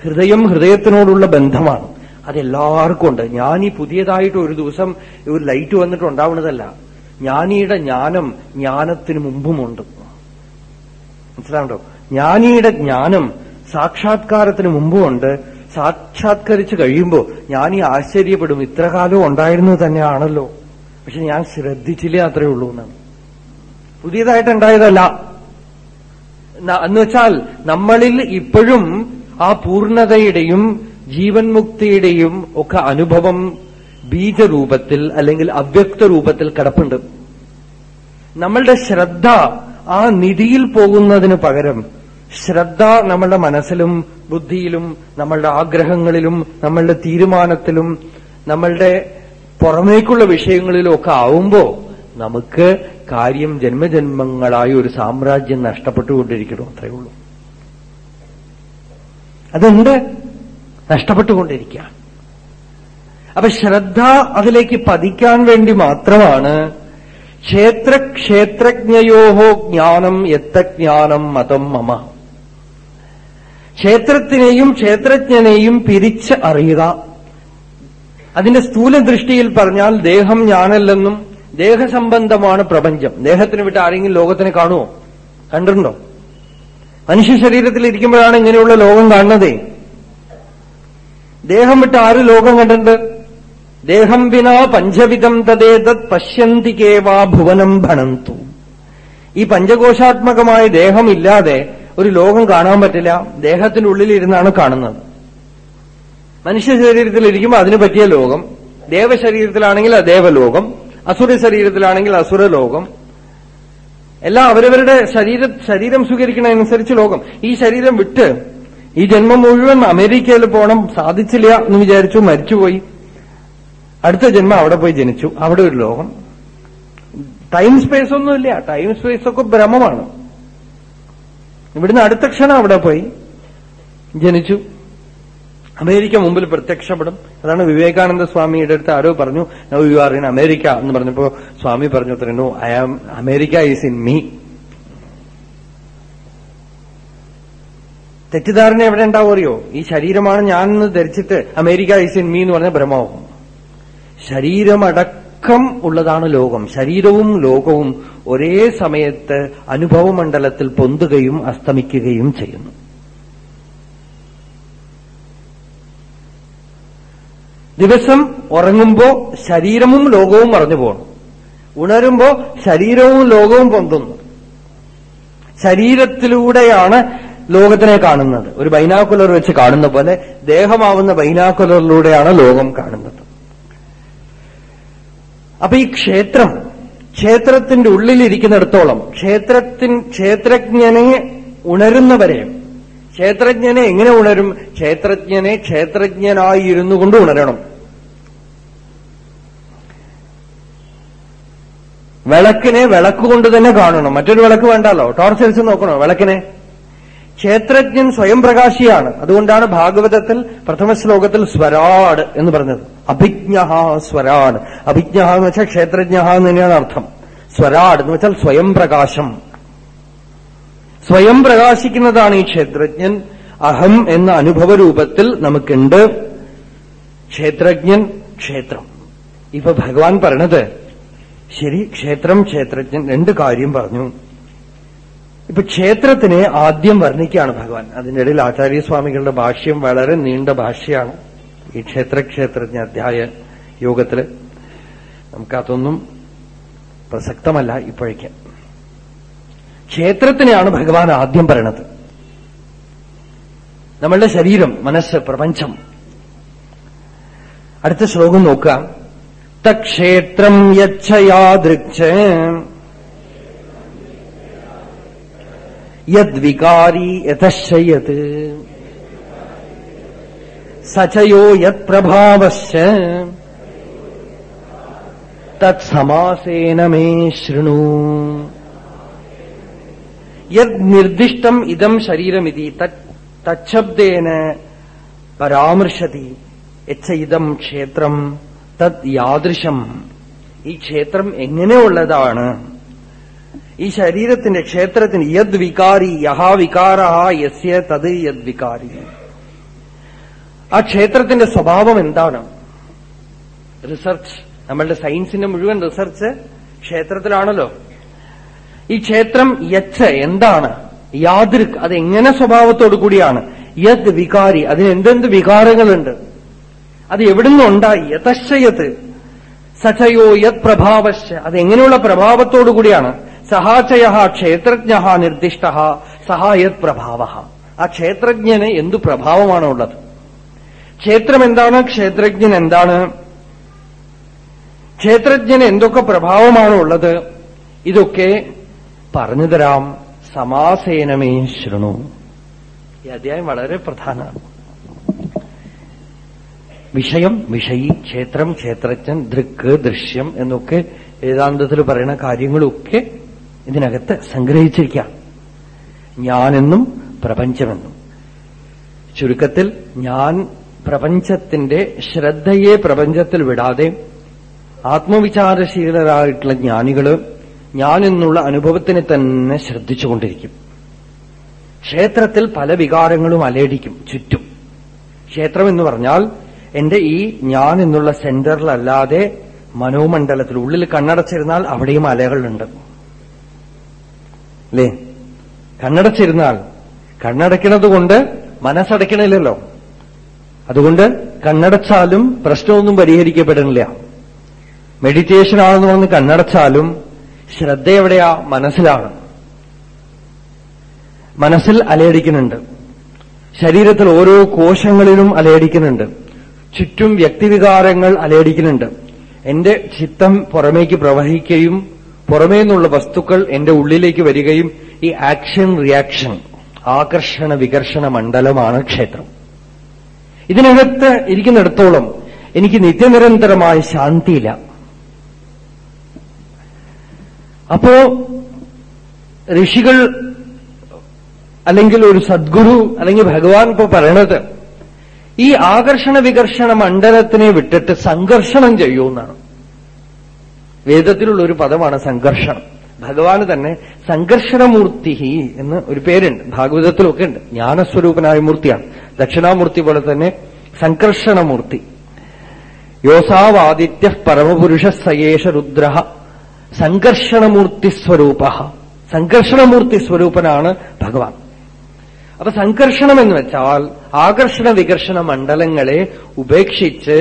[SPEAKER 1] ഹൃദയം ഹൃദയത്തിനോടുള്ള ബന്ധമാണ്. അതെല്ലാവർക്കും ഉണ്ട്. ഈ പുതിയതായിട്ട് ഒരു ദിവസം ഒരു ലൈറ്റ് വന്നിട്ട് ഉണ്ടാവുന്നതല്ല ജ്ഞാനിയുടെ ജ്ഞാനം ജ്ഞാനത്തിന് മുമ്പുമുണ്ട്. മനസ്സിലാവുണ്ടോ? ജ്ഞാനിയുടെ ജ്ഞാനം സാക്ഷാത്കാരത്തിന് മുമ്പുമുണ്ട്. സാക്ഷാത്കരിച്ചു കഴിയുമ്പോൾ ഞാൻ ഈ ആശ്ചര്യപ്പെടും. ഇത്ര കാലം ഉണ്ടായിരുന്നത് തന്നെയാണല്ലോ. പക്ഷെ ഞാൻ ശ്രദ്ധിച്ചില്ലേ അത്രേ ഉള്ളൂ എന്നാണ്. പുതിയതായിട്ട് ഉണ്ടായതല്ല. വെച്ചാൽ നമ്മളിൽ ഇപ്പോഴും ആ പൂർണതയുടെയും ജീവൻ മുക്തിയുടെയും ഒക്കെ അനുഭവം ബീജരൂപത്തിൽ അല്ലെങ്കിൽ അവ്യക്ത രൂപത്തിൽ കിടപ്പുണ്ട്. നമ്മളുടെ ശ്രദ്ധ ആ നിധിയിൽ പോകുന്നതിന് പകരം ശ്രദ്ധ നമ്മളുടെ മനസ്സിലും ബുദ്ധിയിലും നമ്മളുടെ ആഗ്രഹങ്ങളിലും നമ്മളുടെ തീരുമാനത്തിലും നമ്മളുടെ പുറമേക്കുള്ള വിഷയങ്ങളിലും ഒക്കെ ആവുമ്പോ നമുക്ക് കാര്യം ജന്മജന്മങ്ങളായി ഒരു സാമ്രാജ്യം നഷ്ടപ്പെട്ടുകൊണ്ടിരിക്കണം അത്രയേ ഉള്ളൂ. അതുണ്ട്. നഷ്ടപ്പെട്ടുകൊണ്ടിരിക്കുക അപ്പൊ ശ്രദ്ധ അതിലേക്ക് പതിക്കാൻ വേണ്ടി മാത്രമാണ് ക്ഷേത്ര ക്ഷേത്രജ്ഞയോഹോ ജ്ഞാനം യത്തജ്ഞാനം മതം മമ. ക്ഷേത്രത്തിനെയും ക്ഷേത്രജ്ഞനെയും പിരിച്ച് അറിയുക. അതിന്റെ സ്ഥൂല ദൃഷ്ടിയിൽ പറഞ്ഞാൽ ദേഹം ഞാനല്ലെന്നും ദേഹസംബന്ധമാണ് പ്രപഞ്ചം. ദേഹത്തിന് വിട്ട് ആരെങ്കിലും ലോകത്തിനെ കാണുമോ കണ്ടിട്ടുണ്ടോ? മനുഷ്യ ശരീരത്തിൽ ഇരിക്കുമ്പോഴാണ് ഇങ്ങനെയുള്ള ലോകം കാണുന്നതേ. ദേഹം വിട്ട് ആര് ലോകം കണ്ടിട്ടുണ്ട്? ദേഹം വിനാ പഞ്ചവിധം തദ്ദേതത് പശ്യന്തി കേവാ ഭുവനം ഭണന്തു. ഈ പഞ്ചകോശാത്മകമായ ദേഹമില്ലാതെ ഒരു ലോകം കാണാൻ പറ്റില്ല. ദേഹത്തിന്റെ ഉള്ളിലിരുന്നാണ് കാണുന്നത്. മനുഷ്യ ശരീരത്തിൽ ഇരിക്കുമ്പോൾ അതിന് പറ്റിയ ലോകം. ദേവശരീരത്തിലാണെങ്കിൽ ദേവലോകം അസുര ശരീരത്തിലാണെങ്കിൽ അസുര ലോകം എല്ലാം അവരവരുടെ ശരീര ശരീരം സ്വീകരിക്കുന്നതനുസരിച്ച് ലോകം. ഈ ശരീരം വിട്ട് ഈ ജന്മം മുഴുവൻ അമേരിക്കയിൽ പോകണം സാധിച്ചില്ല എന്ന് വിചാരിച്ചു മരിച്ചുപോയി. അടുത്ത ജന്മം അവിടെ പോയി ജനിച്ചു. അവിടെ ഒരു ലോകം. ടൈം സ്പേസ് ഒന്നുമില്ല ടൈം സ്പേസ് ഒക്കെ ഭ്രമമാണ്. ഇവിടുന്ന് അടുത്ത ക്ഷണം അവിടെ പോയി. ജനിച്ചു. അമേരിക്ക മുമ്പിൽ പ്രത്യക്ഷപ്പെടും. അതാണ് വിവേകാനന്ദ സ്വാമിയുടെ അടുത്ത് ആരോ പറഞ്ഞു no you are in America എന്ന് പറഞ്ഞപ്പോ സ്വാമി പറഞ്ഞു അത്ര no I am America is in me. തെറ്റിദ്ധാരണ എവിടെ ഉണ്ടാവും അറിയോ? ഈ ശരീരമാണ് ഞാൻ എന്ന് ധരിച്ചിട്ട് അമേരിക്ക ഈസ് ഇൻ മീ എന്ന് പറഞ്ഞ ഭ്രമാവും ശരീരമടക്കം ഉള്ളതാണ് ലോകം. ശരീരവും ലോകവും ഒരേ സമയത്ത് അനുഭവമണ്ഡലത്തിൽ പൊന്തുകയും അസ്തമിക്കുകയും ചെയ്യുന്നു. ദിവസം ഉറങ്ങുമ്പോ ശരീരവും ലോകവും മറഞ്ഞു പോകണം ഉണരുമ്പോ ശരീരവും ലോകവും പൊന്തുന്നു. ശരീരത്തിലൂടെയാണ് ലോകത്തിനെ കാണുന്നത്. ഒരു ബൈനാക്കുലർ വെച്ച് കാണുന്ന പോലെ ദേഹമാവുന്ന ബൈനാക്കുലറിലൂടെയാണ് ലോകം കാണുന്നത്. അപ്പൊ ഈ ക്ഷേത്രം ക്ഷേത്രത്തിന്റെ ഉള്ളിലിരിക്കുന്നിടത്തോളം ക്ഷേത്രത്തിൻ ക്ഷേത്രജ്ഞനെ ഉണരുന്നവരെ ക്ഷേത്രജ്ഞനെ എങ്ങനെ ഉണരും? ക്ഷേത്രജ്ഞനെ ക്ഷേത്രജ്ഞനായിരുന്നു കൊണ്ട് ഉണരണം. വിളക്കിനെ വിളക്കുകൊണ്ട് തന്നെ കാണണം. മറ്റൊരു വിളക്ക് വേണ്ടല്ലോ. ടോർച്ച് അടിച്ച് നോക്കണോ? വിളക്കിനെ? ക്ഷേത്രജ്ഞൻ സ്വയം പ്രകാശിയാണ്. അതുകൊണ്ടാണ് ഭാഗവതത്തിൽ പ്രഥമ ശ്ലോകത്തിൽ സ്വരാട് എന്ന് പറഞ്ഞത്. അഭിജ്ഞ സ്വരാട്. അഭിജ്ഞ എന്ന് വെച്ചാൽ ക്ഷേത്രജ്ഞ എന്ന് തന്നെയാണ് അർത്ഥം. സ്വരാട് എന്ന് വെച്ചാൽ സ്വയം പ്രകാശം. സ്വയം പ്രകാശിക്കുന്നതാണ് ഈ ക്ഷേത്രജ്ഞൻ. അഹം എന്ന അനുഭവ രൂപത്തിൽ നമുക്കുണ്ട് ക്ഷേത്രജ്ഞൻ ക്ഷേത്രം. ഇപ്പൊ ഭഗവാൻ പറഞ്ഞത് ശരി ക്ഷേത്രം ക്ഷേത്രജ്ഞൻ രണ്ട് കാര്യം പറഞ്ഞു. ഇപ്പൊ ക്ഷേത്രത്തിനെ ആദ്യം വർണിക്കുകയാണ് ഭഗവാൻ. അതിന്റെ ഇടയിൽ ആചാര്യസ്വാമികളുടെ ഭാഷ്യം വളരെ നീണ്ട ഭാഷയാണ്. ഈ ക്ഷേത്ര ക്ഷേത്രജ്ഞ അധ്യായ യോഗത്തിൽ നമുക്കതൊന്നും പ്രസക്തമല്ല ഇപ്പോഴേക്ക്. ക്ഷേത്രത്തിനെയാണ് ഭഗവാൻ ആദ്യം പറയണത്. നമ്മളുടെ ശരീരം മനസ്സ് പ്രപഞ്ചം. അടുത്ത ശ്ലോകം നോക്കാം തക്ഷേത്രം യച്ഛയാദൃക്ഷ യദ്വികാരി യഥശയത് സചയോ യത് പ്രഭാവശ്ച തത്സമാസേന മേ ശൃണു. യത് നിർദ്ദിഷ്ടം ഇതം ശരീരമിതി. തച്ഛബ്ദേന പരാമർശതി. എച്ചയിതം ക്ഷേത്രം തത് യാദൃശം ഈ ക്ഷേത്രം എങ്ങനെയുള്ളതാണ്? ഈ ശരീരത്തിന്റെ ക്ഷേത്രത്തിന് യദ് വികാരി യഹാ വികാര യസ്യ തത് യദ് വികാരി. ആ ക്ഷേത്രത്തിന്റെ സ്വഭാവം എന്താണ്? റിസർച്ച്. നമ്മളുടെ സയൻസിന്റെ മുഴുവൻ റിസർച്ച് ക്ഷേത്രത്തിലാണല്ലോ. ഈ ക്ഷേത്രം യച്ച് എന്താണ്? യാദൃക്. അത് എങ്ങനെ സ്വഭാവത്തോടു കൂടിയാണ്? യദ് വികാരി. അതിന് എന്തെന്ത് വികാരങ്ങളുണ്ട്? അത് എവിടുന്ന് ഉണ്ടായി? യതശ്ചയത് സചയോ യത് പ്രഭാവശ്ച. അത് എങ്ങനെയുള്ള പ്രഭാവത്തോടു കൂടിയാണ്? സഹാചയ ക്ഷേത്രജ്ഞ നിർദ്ദിഷ്ട സഹാ യത് പ്രഭാവ ആ ക്ഷേത്രജ്ഞന് എന്തു പ്രഭാവമാണ് ഉള്ളത്? ക്ഷേത്രം എന്താണ്? ക്ഷേത്രജ്ഞൻ എന്താണ്? ക്ഷേത്രജ്ഞന് എന്തൊക്കെ പ്രഭാവമാണ് ഉള്ളത്? ഇതൊക്കെ പറഞ്ഞു തരാം. സമാസേനമേ ശൃണു. ഈ അധ്യായം വളരെ പ്രധാനമാണ്. വിഷയം വിഷയി ക്ഷേത്രം ക്ഷേത്രജ്ഞൻ ദൃക്ക് ദൃശ്യം എന്നൊക്കെ വേദാന്തത്തിൽ പറയുന്ന കാര്യങ്ങളൊക്കെ ഇതിനകത്ത് സംഗ്രഹിച്ചിരിക്കാം ഞാനെന്നും പ്രപഞ്ചമെന്നും. ചുരുക്കത്തിൽ ഞാൻ പ്രപഞ്ചത്തിന്റെ ശ്രദ്ധയെ പ്രപഞ്ചത്തിൽ വിടാതെ ആത്മവിചാരശീലരായിട്ടുള്ള ജ്ഞാനികൾ ഞാൻ എന്നുള്ള അനുഭവത്തിനെ തന്നെ ശ്രദ്ധിച്ചുകൊണ്ടിരിക്കും. ക്ഷേത്രത്തിൽ പല വികാരങ്ങളും അലേടിക്കും ചുറ്റും. ക്ഷേത്രം എന്ന് പറഞ്ഞാൽ എന്റെ ഈ ഞാൻ എന്നുള്ള സെന്ററിലല്ലാതെ മനോമണ്ഡലത്തിൽ ഉള്ളിൽ കണ്ണടച്ചിരുന്നാൽ അവിടെയും അലകളുണ്ട്. അല്ലേ? കണ്ണടച്ചിരുന്നാൽ കണ്ണടയ്ക്കുന്നത് കൊണ്ട് മനസ്സടയ്ക്കണില്ലല്ലോ. അതുകൊണ്ട് കണ്ണടച്ചാലും പ്രശ്നമൊന്നും പരിഹരിക്കപ്പെടുന്നില്ല മെഡിറ്റേഷൻ ആണെന്ന് പറഞ്ഞ് കണ്ണടച്ചാലും ശ്രദ്ധ എവിടെയാ? മനസ്സിലാണ്. മനസ്സിൽ അലയടിക്കുന്നുണ്ട്. ശരീരത്തിൽ ഓരോ കോശങ്ങളിലും അലയടിക്കുന്നുണ്ട്. ചുറ്റും വ്യക്തിവികാരങ്ങൾ അലയടിക്കുന്നുണ്ട്. എന്റെ ചിത്തം പുറമേക്ക് പ്രവഹിക്കുകയും പുറമേ നിന്നുള്ള വസ്തുക്കൾ എന്റെ ഉള്ളിലേക്ക് വരികയും ഈ ആക്ഷൻ റിയാക്ഷൻ ആകർഷണ വികർഷണ മണ്ഡലമാണ് ക്ഷേത്രം. ഇതിനകത്ത് ഇരിക്കുന്നിടത്തോളം എനിക്ക് നിത്യനിരന്തരമായ ശാന്തിയില്ല. അപ്പോ ഋഷികൾ അല്ലെങ്കിൽ ഒരു സദ്ഗുരു അല്ലെങ്കിൽ ഭഗവാൻ ഇപ്പോ പറയണത് ഈ ആകർഷണ വികർഷണ മണ്ഡലത്തിനെ വിട്ടിട്ട് സംഘർഷണം ചെയ്യൂ എന്നാണ്. വേദത്തിലുള്ള ഒരു പദമാണ് സംഘർഷണം. ഭഗവാന് തന്നെ സംഘർഷണമൂർത്തി എന്ന് ഒരു പേരുണ്ട്. ഭാഗവതത്തിലൊക്കെ ഉണ്ട്. ജ്ഞാനസ്വരൂപനായ മൂർത്തിയാണ്. ദക്ഷിണാമൂർത്തി പോലെ തന്നെ സംഘർഷണമൂർത്തി. യോസാവാദിത്യ പരമപുരുഷ സയേഷ രുദ്ര സംഘർഷണമൂർത്തി സ്വരൂപ. സംഘർഷണമൂർത്തി സ്വരൂപനാണ് ഭഗവാൻ. അപ്പൊ സംഘർഷണം എന്ന് വെച്ചാൽ ആകർഷണ വികർഷണ മണ്ഡലങ്ങളെ ഉപേക്ഷിച്ച്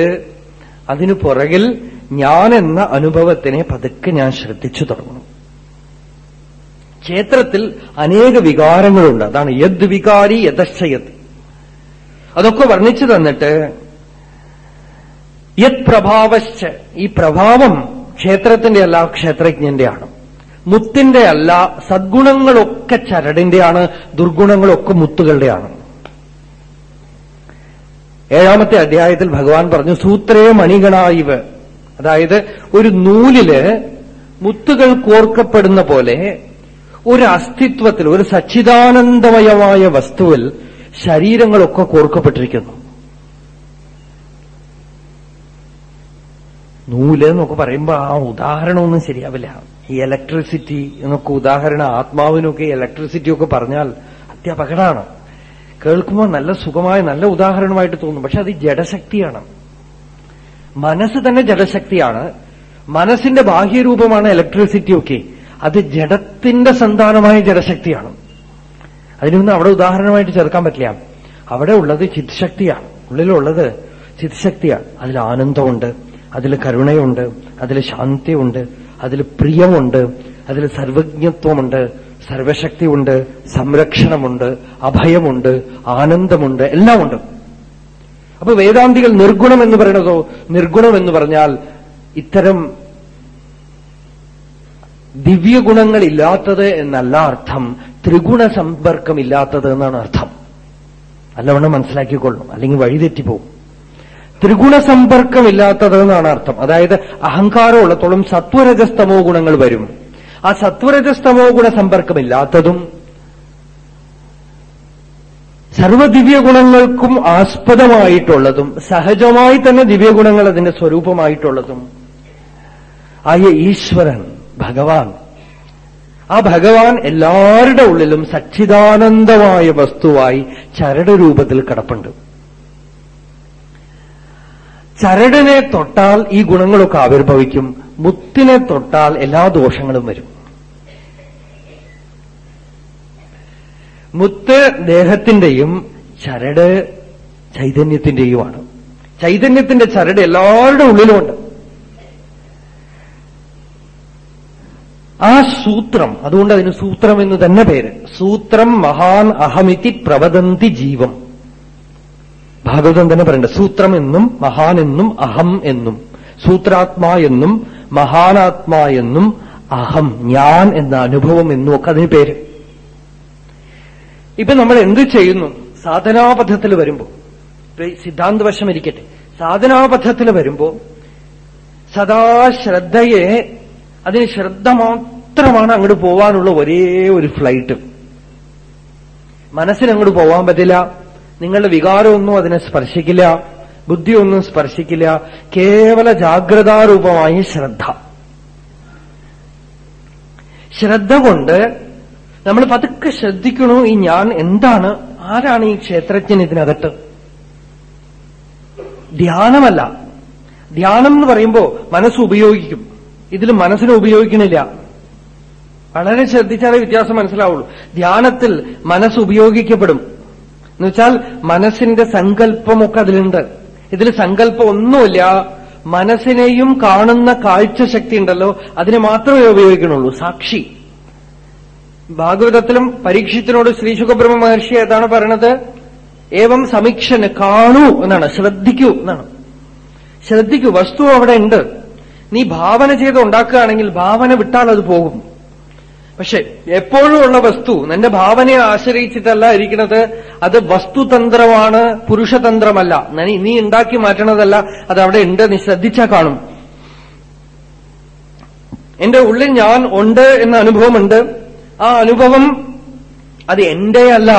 [SPEAKER 1] അതിനു പുറകിൽ ഞാൻ എന്ന അനുഭവത്തിനെ പതുക്കെ ഞാൻ ശ്രദ്ധിച്ചു തുടങ്ങണം ക്ഷേത്രത്തിൽ അനേക വികാരങ്ങളുണ്ട്. അതാണ് യദ് വികാരി യഥശ്ചയത് അതൊക്കെ വർണിച്ചു തന്നിട്ട് യത് പ്രഭാവശ്ച. ഈ പ്രഭാവം ക്ഷേത്രത്തിന്റെ അല്ല ക്ഷേത്രജ്ഞന്റെയാണ് മുത്തിന്റെ അല്ല സദ്ഗുണങ്ങളൊക്കെ ചരടിന്റെയാണ് ദുർഗുണങ്ങളൊക്കെ മുത്തുകളുടെയാണ്. ഏഴാമത്തെ അധ്യായത്തിൽ ഭഗവാൻ പറഞ്ഞു സൂത്രേ മണികണായിവ് അതായത് ഒരു നൂലിൽ മുത്തുകൾ കോർക്കപ്പെടുന്ന പോലെ ഒരു അസ്തിത്വത്തിൽ ഒരു സച്ചിദാനന്ദമയമായ വസ്തുവിൽ ശരീരങ്ങളൊക്കെ കോർക്കപ്പെട്ടിരിക്കുന്നു. നൂൽ എന്നൊക്കെ പറയുമ്പോ ആ ഉദാഹരണമൊന്നും ശരിയാവില്ല. ഈ ഇലക്ട്രിസിറ്റി എന്നൊക്കെ ഉദാഹരണം ആത്മാവിനൊക്കെ ഇലക്ട്രിസിറ്റി ഒക്കെ പറഞ്ഞാൽ അത്യപകടമാണ് കേൾക്കുമ്പോൾ നല്ല സുഖമായ നല്ല ഉദാഹരണമായിട്ട് തോന്നും. പക്ഷെ അത് ജഡശക്തിയാണ്. മനസ്സ് തന്നെ ജഡശക്തിയാണ്. മനസ്സിന്റെ ബാഹ്യരൂപമാണ് ഇലക്ട്രിസിറ്റി ഒക്കെ. അത് ജഡത്തിന്റെ സന്താനമായ ജഡശക്തിയാണ്. അതിനൊന്നും അവിടെ ഉദാഹരണമായിട്ട് ചേർക്കാൻ പറ്റില്ല. അവിടെ ഉള്ളത് ചിത്ശക്തിയാണ് ഉള്ളിലുള്ളത് ചിത്ശക്തിയാണ് അതിൽ ആനന്ദമുണ്ട് അതിൽ കരുണയുണ്ട് അതിൽ ശാന്തിയുണ്ട് അതിൽ പ്രിയമുണ്ട് അതിൽ സർവജ്ഞത്വമുണ്ട് സർവശക്തിയുണ്ട് സംരക്ഷണമുണ്ട് അഭയമുണ്ട് ആനന്ദമുണ്ട് എല്ലാം ഉണ്ട് അപ്പൊ വേദാന്തികൾ നിർഗുണം എന്ന് പറയുന്നതോ നിർഗുണം എന്ന് പറഞ്ഞാൽ ഇത്തരം ദിവ്യഗുണങ്ങളില്ലാത്തത് എന്നല്ല അർത്ഥം. ത്രിഗുണ സമ്പർക്കമില്ലാത്തത് എന്നാണ് അർത്ഥം. നല്ലവണ്ണം മനസ്സിലാക്കിക്കൊള്ളണം. അല്ലെങ്കിൽ വഴിതെറ്റിപ്പോവും. ത്രിഗുണ സമ്പർക്കമില്ലാത്തത് എന്നാണ് അർത്ഥം. അതായത് അഹങ്കാരമുള്ളത്തോളം സത്വരജസ്തമോ ഗുണങ്ങൾ വരും. ആ സത്വരജസ്തമോ ഗുണ സമ്പർക്കമില്ലാത്തതും ഗുണങ്ങൾക്കും ആസ്പദമായിട്ടുള്ളതും സഹജമായി തന്നെ ദിവ്യഗുണങ്ങൾ അതിന്റെ സ്വരൂപമായിട്ടുള്ളതും ആയ ഈശ്വരൻ ഭഗവാൻ. ആ ഭഗവാൻ എല്ലാവരുടെ ഉള്ളിലും സച്ചിദാനന്ദമായ വസ്തുവായി ചരട് രൂപത്തിൽ കിടപ്പുണ്ട്. ചരടിനെ തൊട്ടാൽ ഈ ഗുണങ്ങളൊക്കെ ആവിർഭവിക്കും മുത്തിനെ തൊട്ടാൽ എല്ലാ ദോഷങ്ങളും വരും. മുത്ത് ദേഹത്തിന്റെയും ചരട് ചൈതന്യത്തിന്റെയുമാണ്. ചൈതന്യത്തിന്റെ ചരട് എല്ലാവരുടെ ഉള്ളിലുമുണ്ട്. ആ സൂത്രം അതുകൊണ്ട് അതിന് സൂത്രം എന്ന് തന്നെ പേര്. സൂത്രം മഹാൻ അഹമിതി പ്രവദന്തി ജീവം. ഭാഗവതം തന്നെ പറയണ്ട. സൂത്രം എന്നും മഹാൻ എന്നും അഹം എന്നും. സൂത്രാത്മാ എന്നും മഹാനാത്മാ എന്നും അഹം ഞാൻ എന്ന അനുഭവം എന്നും ഒക്കെ അതിന് പേര്. ഇപ്പൊ നമ്മൾ എന്ത് ചെയ്യുന്നു? സാധനാപഥത്തിൽ വരുമ്പോ സിദ്ധാന്തവശം ഇരിക്കട്ടെ. സാധനാപഥത്തിൽ വരുമ്പോ സദാ ശ്രദ്ധയെ അതിന് ശ്രദ്ധ മാത്രമാണ് അങ്ങോട്ട് പോവാനുള്ള ഒരേ ഒരു ഫ്ലൈറ്റ് മനസ്സിന് അങ്ങോട്ട് പോവാൻ പറ്റില്ല. നിങ്ങളുടെ വികാരമൊന്നും അതിനെ സ്പർശിക്കില്ല ബുദ്ധിയൊന്നും സ്പർശിക്കില്ല കേവല ജാഗ്രതാരൂപമായ ശ്രദ്ധ. ശ്രദ്ധ കൊണ്ട് നമ്മൾ പതുക്കെ ശ്രദ്ധിക്കണു ഈ ഞാൻ എന്താണ് ആരാണ് ഈ ക്ഷേത്രജ്ഞൻ ഇതിനകത്ത്? ധ്യാനമല്ല. ധ്യാനം എന്ന് പറയുമ്പോൾ മനസ്സ് ഉപയോഗിക്കും. ഇതിൽ മനസ്സിനെ ഉപയോഗിക്കണില്ല. വളരെ ശ്രദ്ധിച്ചാലേ വ്യത്യാസം മനസ്സിലാവുള്ളൂ. ധ്യാനത്തിൽ മനസ്സ് ഉപയോഗിക്കപ്പെടും. എന്നുവെച്ചാൽ മനസ്സിന്റെ സങ്കല്പമൊക്കെ അതിലുണ്ട്. ഇതിൽ സങ്കല്പം ഒന്നുമില്ല മനസ്സിനെയും കാണുന്ന കാഴ്ച ശക്തി ഉണ്ടല്ലോ അതിനെ മാത്രമേ ഉപയോഗിക്കണുള്ളൂ സാക്ഷി. ഭാഗവതത്തിലും പരീക്ഷത്തിനോട് ശ്രീ സുഖബ്രഹ്മ മഹർഷി ഏതാണ് പറയണത്? ഏവം സമീക്ഷന് കാണൂ എന്നാണ്. ശ്രദ്ധിക്കൂ എന്നാണ്. ശ്രദ്ധിക്കൂ. വസ്തു അവിടെ ഉണ്ട്. നീ ഭാവന ചെയ്ത് ഉണ്ടാക്കുകയാണെങ്കിൽ ഭാവന വിട്ടാൽ അത് പോകും. പക്ഷെ എപ്പോഴും ഉള്ള വസ്തു നിന്റെ ഭാവനയെ ആശ്രയിച്ചിട്ടല്ല ഇരിക്കുന്നത്. അത് വസ്തുതന്ത്രമാണ് പുരുഷതന്ത്രമല്ല. നീ ഉണ്ടാക്കി മാറ്റണതല്ല അത് അവിടെ ഉണ്ട് നീ ശ്രദ്ധിച്ചാൽ കാണും. എന്റെ ഉള്ളിൽ ഞാൻ ഉണ്ട് എന്ന അനുഭവമുണ്ട്. ആ അനുഭവം അത് എന്റെ അല്ല.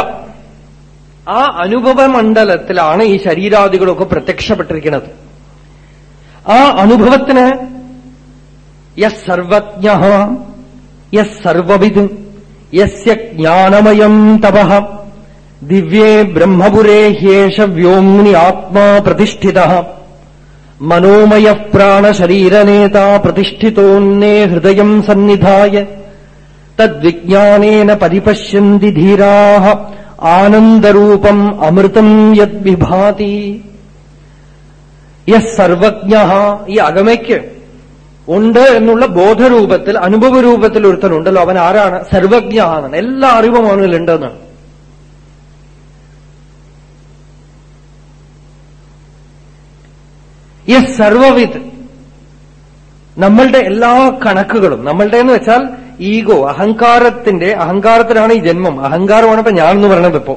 [SPEAKER 1] ആ അനുഭവ മണ്ഡലത്തിലാണ് ഈ ശരീരാദികളൊക്കെ പ്രത്യക്ഷപ്പെട്ടിരിക്കുന്നത്. ആ അനുഭവത്തിന് യസ് സർവജ്ഞ യസ് സർവവിദ് യസ്യ ജ്ഞാനമയം തപ ദിവ്യേ ബ്രഹ്മപുരേ ഹ്യേഷ വ്യോംനി ആത്മാ പ്രതിഷ്ഠിത മനോമയ പ്രാണശരീരനേതാ പ്രതിഷ്ഠിതോന്നേ ഹൃദയം സന്നിധായ തദ്വിജ്ഞാനേന പരിപശ്യന്തി ധീരാ ആനന്ദരൂപം അമൃതം യദ്വിഭാതി. യർവജ്ഞ ഈ അകമയ്ക്ക് ഉണ്ട് എന്നുള്ള ബോധരൂപത്തിൽ അനുഭവ അനുഭവരൂപത്തിൽ ഒരുത്തനുണ്ടല്ലോ. അവൻ ആരാണ്? സർവജ്ഞ ആണെന്ന് എല്ലാ അറിവും അവനിലുണ്ടെന്നാണ് ഈ സർവവിത് നമ്മളുടെ എല്ലാ കണക്കുകളും. നമ്മളുടെ എന്ന് വെച്ചാൽ ഈഗോ അഹങ്കാരത്തിന്റെ അഹങ്കാരത്തിലാണ് ഈ ജന്മം. അഹങ്കാരമാണ് ഇപ്പൊ എന്ന് പറയുന്നത് ഇപ്പോ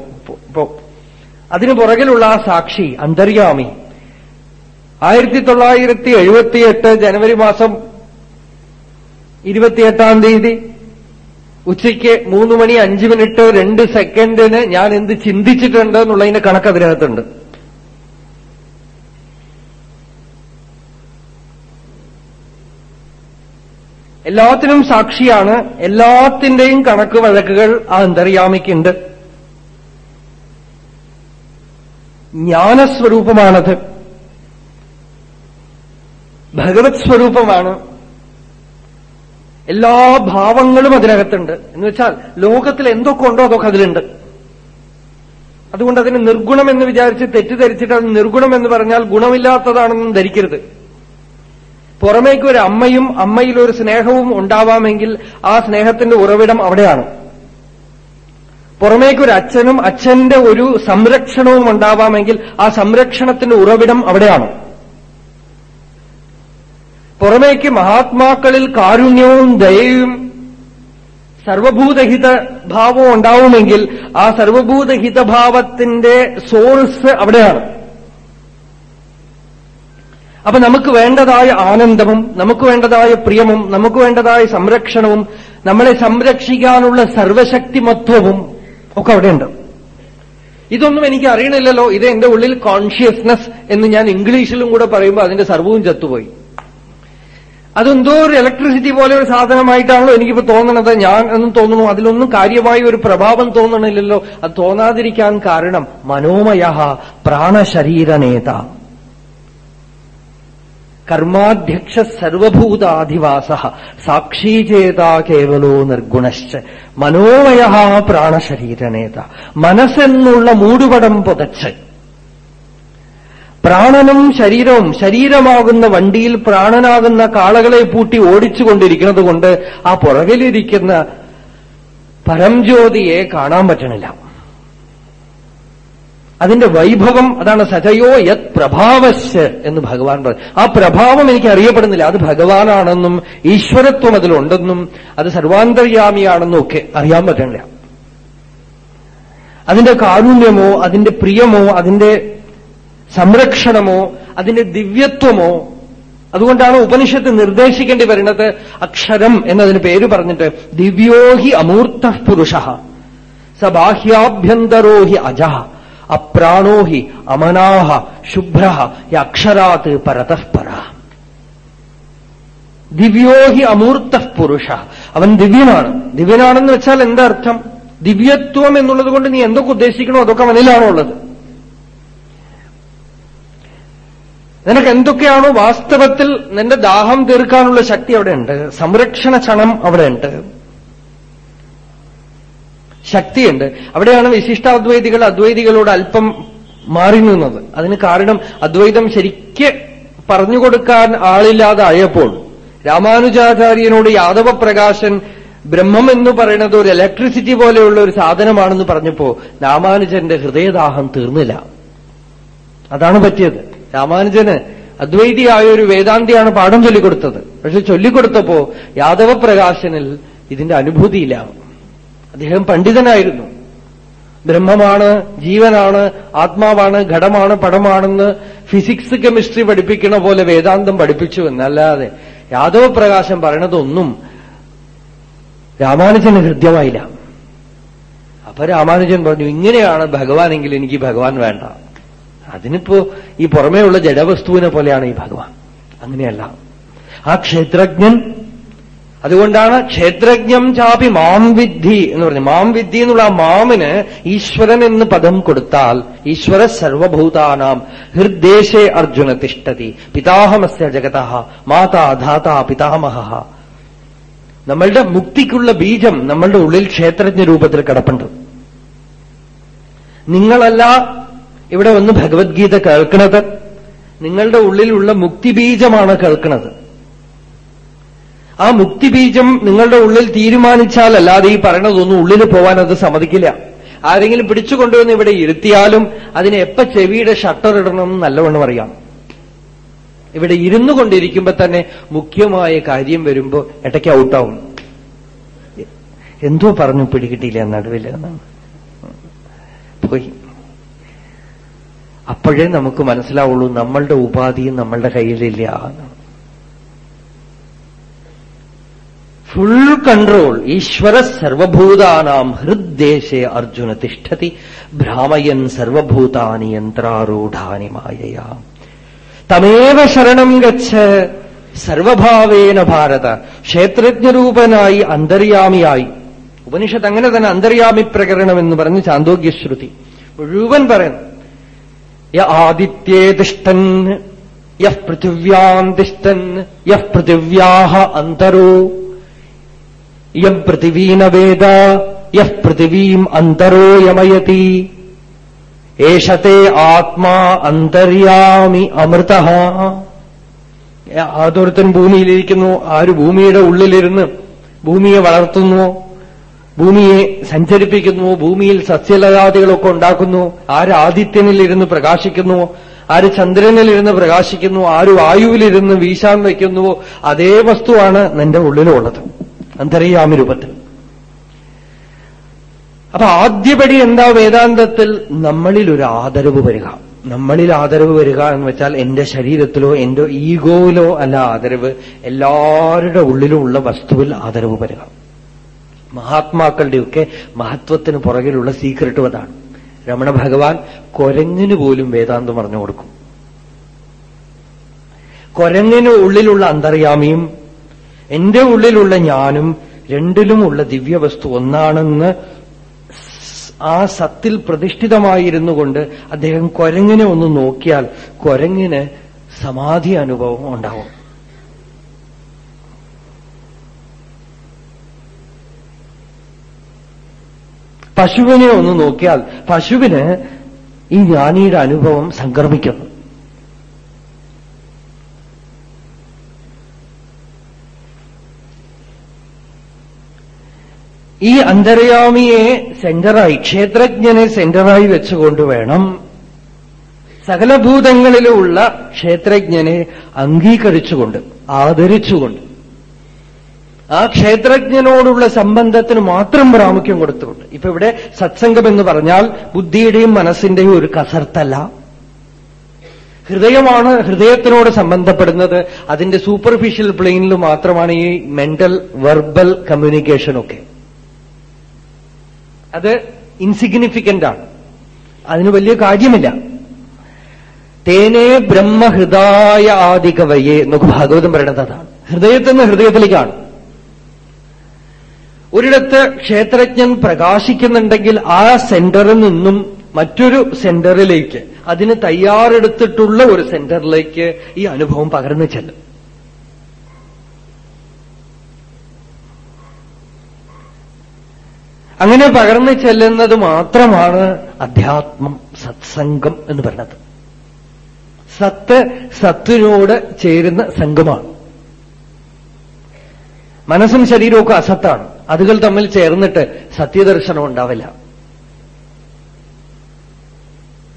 [SPEAKER 1] ഇപ്പോ. അതിനു പുറകിലുള്ള ആ സാക്ഷി അന്തര്യാമി. ആയിരത്തി തൊള്ളായിരത്തി എഴുപത്തിയെട്ട് ജനുവരി മാസം ഇരുപത്തിയെട്ടാം തീയതി ഉച്ചയ്ക്ക് മൂന്ന് മണി അഞ്ച് മിനിറ്റ് രണ്ട് സെക്കൻഡിന് ഞാൻ എന്ത് ചിന്തിച്ചിട്ടുണ്ട് എന്നുള്ളതിന്റെ കണക്ക് അതിനകത്തുണ്ട്. എല്ലാത്തിനും സാക്ഷിയാണ്. എല്ലാത്തിന്റെയും കണക്ക് വഴക്കുകൾ ആ അന്തര്യാമിക്കുണ്ട്. ജ്ഞാനസ്വരൂപമാണത്. ഭഗവത് സ്വരൂപമാണ്. എല്ലാ ഭാവങ്ങളും അതിനകത്തുണ്ട്. എന്ന് വെച്ചാൽ ലോകത്തിൽ എന്തൊക്കെ ഉണ്ടോ അതൊക്കെ അതിലുണ്ട്. അതുകൊണ്ട് അതിന് നിർഗുണം എന്ന് വിചാരിച്ച് തെറ്റിദ്ധരിച്ചിട്ട് അത് നിർഗുണം എന്ന് പറഞ്ഞാൽ ഗുണമില്ലാത്തതാണെന്നും ധരിക്കരുത്. പുറമേക്ക് ഒരു അമ്മയും അമ്മയിൽ ഒരു സ്നേഹവും ഉണ്ടാവാമെങ്കിൽ ആ സ്നേഹത്തിന്റെ ഉറവിടം അവിടെയാണ്. പുറമേക്ക് ഒരു അച്ഛനും അച്ഛന്റെ ഒരു സംരക്ഷണവും ഉണ്ടാവാമെങ്കിൽ ആ സംരക്ഷണത്തിന്റെ ഉറവിടം അവിടെയാണ്. പുറമേക്ക് മഹാത്മാക്കളിൽ കാരുണ്യവും ദയയും സർവഭൂതഹിത ഭാവവും ഉണ്ടാവുമെങ്കിൽ ആ സർവഭൂതഹിതഭാവത്തിന്റെ സോഴ്സ് അവിടെയാണ്. അപ്പൊ നമുക്ക് വേണ്ടതായ ആനന്ദവും നമുക്ക് വേണ്ടതായ പ്രിയമും നമുക്ക് വേണ്ടതായ സംരക്ഷണവും നമ്മളെ സംരക്ഷിക്കാനുള്ള സർവശക്തിമത്വവും ഒക്കെ അവിടെയുണ്ട്. ഇതൊന്നും എനിക്ക് അറിയണില്ലല്ലോ. ഇത് എന്റെ ഉള്ളിൽ കോൺഷ്യസ്നസ് എന്ന് ഞാൻ ഇംഗ്ലീഷിലും കൂടെ പറയുമ്പോൾ അതിന്റെ സർവവും ചത്തുപോയി. അതെന്തോ ഒരു ഇലക്ട്രിസിറ്റി പോലെ ഒരു സാധനമായിട്ടാണല്ലോ എനിക്കിപ്പോ തോന്നണത്. ഞാൻ എന്നും തോന്നുന്നു. അതിലൊന്നും കാര്യമായ ഒരു പ്രഭാവം തോന്നണില്ലല്ലോ. അത് തോന്നാതിരിക്കാൻ കാരണം മനോമയ പ്രാണശരീരനേത. കർമാധ്യക്ഷ സർവഭൂതാധിവാസ. സാക്ഷീചേത കേവലോ നിർഗുണശ്ച. മനോമയ പ്രാണശരീരനേത. മനസ്സെന്നുള്ള മൂടുപടം പുതച്ച്. പ്രാണനും ശരീരവും ശരീരമാകുന്ന വണ്ടിയിൽ പ്രാണനാകുന്ന കാളകളെ പൂട്ടി ഓടിച്ചുകൊണ്ടിരിക്കുന്നത് കൊണ്ട് ആ പുറകിലിരിക്കുന്ന പരംജ്യോതിയെ കാണാൻ പറ്റണില്ല. അതിന്റെ വൈഭവം അതാണ് സജയോ യത് പ്രഭാവശ് എന്ന് ഭഗവാൻ പറഞ്ഞു ആ പ്രഭാവം എനിക്ക് അറിയപ്പെടുന്നില്ല. അത് ഭഗവാനാണെന്നും ഈശ്വരത്വം അതിലുണ്ടെന്നും അത് സർവാന്തര്യാമിയാണെന്നും ഒക്കെ അറിയാൻ പറ്റണില്ല. അതിന്റെ കാരുണ്യമോ അതിന്റെ പ്രിയമോ അതിന്റെ സംരക്ഷണമോ അതിന്റെ ദിവ്യത്വമോ അതുകൊണ്ടാണ് ഉപനിഷത്ത് നിർദ്ദേശിക്കേണ്ടി വരുന്നത് അക്ഷരം എന്നതിന് പേര് പറഞ്ഞിട്ട് ദിവ്യോഹി അമൂർത്ത പുരുഷ സ ബാഹ്യാഭ്യന്തരോ അജ അപ്രാണോ ഹി അമനാഹ ശുഭ്ര അക്ഷരാത് പരതഃപര. ദിവ്യോഹി അമൂർത്ത പുരുഷ അവൻ ദിവ്യനാണ്. ദിവ്യനാണെന്ന് വെച്ചാൽ എന്താ അർത്ഥം? ദിവ്യത്വം എന്നുള്ളത് കൊണ്ട് നീ എന്തൊക്കെ ഉദ്ദേശിക്കണോ അതൊക്കെ അവനിലാണോ ഉള്ളത് നിനക്ക് എന്തൊക്കെയാണോ വാസ്തവത്തിൽ നിന്റെ ദാഹം തീർക്കാനുള്ള ശക്തി അവിടെയുണ്ട്. സംരക്ഷണ ക്ഷണം അവിടെയുണ്ട്. ശക്തിയുണ്ട്. അവിടെയാണ് വിശിഷ്ടാദ്വൈതികൾ അദ്വൈതികളോട് അല്പം മാറി നിന്നത്. അതിന് കാരണം അദ്വൈതം ശരിക്ക് പറഞ്ഞുകൊടുക്കാൻ ആളില്ലാതായപ്പോൾ രാമാനുജാചാര്യനോട് യാദവ പ്രകാശൻ ബ്രഹ്മം എന്ന് പറയുന്നത് ഒരു ഇലക്ട്രിസിറ്റി പോലെയുള്ള ഒരു സാധനമാണെന്ന് പറഞ്ഞപ്പോ രാമാനുജന്റെ ഹൃദയദാഹം തീർന്നില്ല. അതാണ് പറ്റിയത്. രാമാനുജന് അദ്വൈതിയായ ഒരു വേദാന്തിയാണ് പാഠം ചൊല്ലിക്കൊടുത്തത്. പക്ഷെ ചൊല്ലിക്കൊടുത്തപ്പോ യാദവപ്രകാശനിൽ ഇതിന്റെ അനുഭൂതിയില്ല. അദ്ദേഹം പണ്ഡിതനായിരുന്നു. ബ്രഹ്മമാണ് ജീവനാണ് ആത്മാവാണ് ഘടമാണ് പടമാണെന്ന് ഫിസിക്സ് കെമിസ്ട്രി പഠിപ്പിക്കണ പോലെ വേദാന്തം പഠിപ്പിച്ചു എന്നല്ലാതെ യാദവപ്രകാശം പറയണതൊന്നും രാമാനുജന് ഹൃദ്യമായില്ല. അപ്പൊ രാമാനുജൻ പറഞ്ഞു ഇങ്ങനെയാണ് ഭഗവാനെങ്കിൽ എനിക്ക് ഭഗവാൻ വേണ്ട. അതിനിപ്പോ ഈ പുറമേയുള്ള ജഡവസ്തുവിനെ പോലെയാണ് ഈ ഭഗവാൻ. അങ്ങനെയല്ല. ആ ക്ഷേത്രജ്ഞൻ അതുകൊണ്ടാണ് ക്ഷേത്രജ്ഞം ചാപി മാം വിദ്ധി എന്ന് പറഞ്ഞു മാം വിദ്ധി എന്നുള്ള ആ മാമിന് ഈശ്വരൻ എന്ന് പദം കൊടുത്താൽ ഈശ്വര സർവഭൂതാനാം ഹൃദ്ദേശേ അർജുന തിഷ്ടതി പിതാഹമസ്യ ജഗത മാതാ ധാതാ പിതാമഹ. നമ്മളുടെ മുക്തിക്കുള്ള ബീജം നമ്മളുടെ ഉള്ളിൽ ക്ഷേത്രജ്ഞ രൂപത്തിൽ കിടപ്പുണ്ട്. നിങ്ങളല്ല ഇവിടെ വന്ന് ഭഗവത്ഗീത കേൾക്കുന്നത് നിങ്ങളുടെ ഉള്ളിലുള്ള മുക്തിബീജമാണ് കേൾക്കുന്നത് ആ മുക്തിബീജം നിങ്ങളുടെ ഉള്ളിൽ തീരുമാനിച്ചാൽ അല്ലാതെ ഈ പറയണതൊന്നും ഉള്ളിൽ പോവാൻ അത് സമ്മതിക്കില്ല. ആരെങ്കിലും പിടിച്ചുകൊണ്ടുവന്ന് ഇവിടെ ഇരുത്തിയാലും അതിനെ എപ്പ ചെവിയുടെ ഷട്ടർ ഇടണം നല്ലവണ്ണം അറിയാം. ഇവിടെ ഇരുന്നു കൊണ്ടിരിക്കുമ്പോ തന്നെ മുഖ്യമായ കാര്യം വരുമ്പോ ഇടയ്ക്ക് ഔട്ടാവും. എന്തോ പറഞ്ഞു പിടികിട്ടിയില്ല നടുവിൽ പോയി. അപ്പോഴേ നമുക്ക് മനസ്സിലാവുള്ളൂ നമ്മളുടെ ഉപാധിയും നമ്മളുടെ കയ്യിലില്ല. ഫുൾ കൺട്രോൾ ഈശ്വര സർവഭൂതാനാം ഹൃദ്ദേശേ അർജുന തിഷ്ഠതി ഭ്രാമയൻ സർവഭൂതാനി യന്ത്രാരൂഢാനി മായയാ. തമേവ ശരണം ഗച്ഛ സർവഭാവേന ഭാരത ക്ഷേത്രജ്ഞരൂപനായി അന്തര്യാമിയായി. ഉപനിഷത്ത് അങ്ങനെ തന്നെ അന്തര്യാമി പ്രകരണം എന്ന് പറഞ്ഞ് ചാന്തോഗ്യശ്രുതി. മുഴുവൻ പറയുന്നു. യ ആദിത്യേ തിഷ്ടൻ യഹ് പൃഥിവ്യാം തിഷ്ടൻ യഹ് പൃഥിവ്യാഹ അന്തരോ. യം പൃഥിവീന വേദ യഹ് പൃഥിവീം അന്തരോ യമയതി. ഏഷത്തെ ആത്മാ അന്തര്യാമി അമൃത. ആദോരത്തൻ ഭൂമിയിലിരിക്കുന്നു ആര് ഭൂമിയുടെ ഉള്ളിലിരുന്ന് ഭൂമിയെ വളർത്തുന്നു ഭൂമിയെ സഞ്ചരിപ്പിക്കുന്നു ഭൂമിയിൽ സസ്യലതാദികളൊക്കെ ഉണ്ടാക്കുന്നു. ആര് ആദിത്യനിലിരുന്ന് പ്രകാശിക്കുന്നു? ആര് ചന്ദ്രനിലിരുന്ന് പ്രകാശിക്കുന്നു? ആര് വായുവിലിരുന്ന് വീശാൻ വയ്ക്കുന്നുവോ? അതേ വസ്തുവാണ് നിന്റെ ഉള്ളിലുള്ളത്. അന്തരയാമി രൂപത്തിൽ. അപ്പൊ ആദ്യപടി എന്താ വേദാന്തത്തിൽ? നമ്മളിൽ ഒരു ആദരവ് വരിക. നമ്മളിൽ ആദരവ് വരിക എന്ന് വെച്ചാൽ എന്റെ ശരീരത്തിലോ എന്റെ ഈഗോയിലോ അല്ല ആദരവ്. എല്ലാവരുടെ ഉള്ളിലുമുള്ള വസ്തുവിൽ ആദരവ് വരിക. മഹാത്മാക്കളുടെയൊക്കെ മഹത്വത്തിന് പുറകിലുള്ള സീക്രട്ടും അതാണ്. രമണ ഭഗവാൻ കൊരങ്ങിന് പോലും വേദാന്തം പറഞ്ഞു കൊടുക്കും. കൊരങ്ങിന് ഉള്ളിലുള്ള അന്തർയാമിയും എന്റെ ഉള്ളിലുള്ള ഞാനും രണ്ടിലുമുള്ള ദിവ്യവസ്തു ഒന്നാണെന്ന് ആ സത്തിൽ പ്രതിഷ്ഠിതമായിരുന്നു കൊണ്ട് അദ്ദേഹം കൊരങ്ങിനെ ഒന്ന് നോക്കിയാൽ കൊരങ്ങിന് സമാധി അനുഭവം ഉണ്ടാവും. പശുവിനെ ഒന്ന് നോക്കിയാൽ പശുവിന് ഈ ജ്ഞാനിയുടെ അനുഭവം സംക്രമിക്കുന്നു ഈ അന്തര്യാമിയെ സെന്ററായി ക്ഷേത്രജ്ഞനെ സെന്ററായി വെച്ചുകൊണ്ട് വേണം സകലഭൂതങ്ങളിലുള്ള ക്ഷേത്രജ്ഞനെ അംഗീകരിച്ചുകൊണ്ട് ആദരിച്ചുകൊണ്ട് ആ ക്ഷേത്രജ്ഞനോടുള്ള സംബന്ധത്തിന് മാത്രം പ്രാമുഖ്യം കൊടുത്തുകൊണ്ട്. ഇപ്പൊ ഇവിടെ സത്സംഗം എന്ന് പറഞ്ഞാൽ ബുദ്ധിയുടെയും മനസ്സിന്റെയും ഒരു കസർത്തല്ല. ഹൃദയമാണ് ഹൃദയത്തിനോട് സംബന്ധപ്പെടുന്നത്. അതിന്റെ സൂപ്പർഫിഷ്യൽ പ്ലെയിനിൽ മാത്രമാണ് ഈ മെന്റൽ വെർബൽ കമ്മ്യൂണിക്കേഷനൊക്കെ അത് ഇൻസിഗ്നിഫിക്കന്റ് ആണ്. അതിന് വലിയ കാര്യമില്ല. തേനേ ബ്രഹ്മഹൃദായ ആദികവയെ എന്നൊക്കെ ഭാഗവതം പറയുന്നത് അതാണ്. ഹൃദയത്തിൽ നിന്ന് ഹൃദയത്തിലേക്കാണ്. ഒരിടത്ത് ക്ഷേത്രജ്ഞൻ പ്രകാശിക്കുന്നുണ്ടെങ്കിൽ ആ സെന്ററിൽ നിന്നും മറ്റൊരു സെന്ററിലേക്ക് അതിന് തയ്യാറെടുത്തിട്ടുള്ള ഒരു സെന്ററിലേക്ക് ഈ അനുഭവം പകർന്നു ചെല്ലും. അങ്ങനെ പകർന്നു ചെല്ലുന്നത് മാത്രമാണ് അധ്യാത്മം സത്സംഗം എന്ന് പറയുന്നത്. സത്ത് സത്തിനോട് ചേരുന്ന സംഘമാണ്. മനസ്സും ശരീരമൊക്കെ അസത്താണ്. അതുകൾ തമ്മിൽ ചേർന്നിട്ട് സത്യദർശനം ഉണ്ടാവില്ല.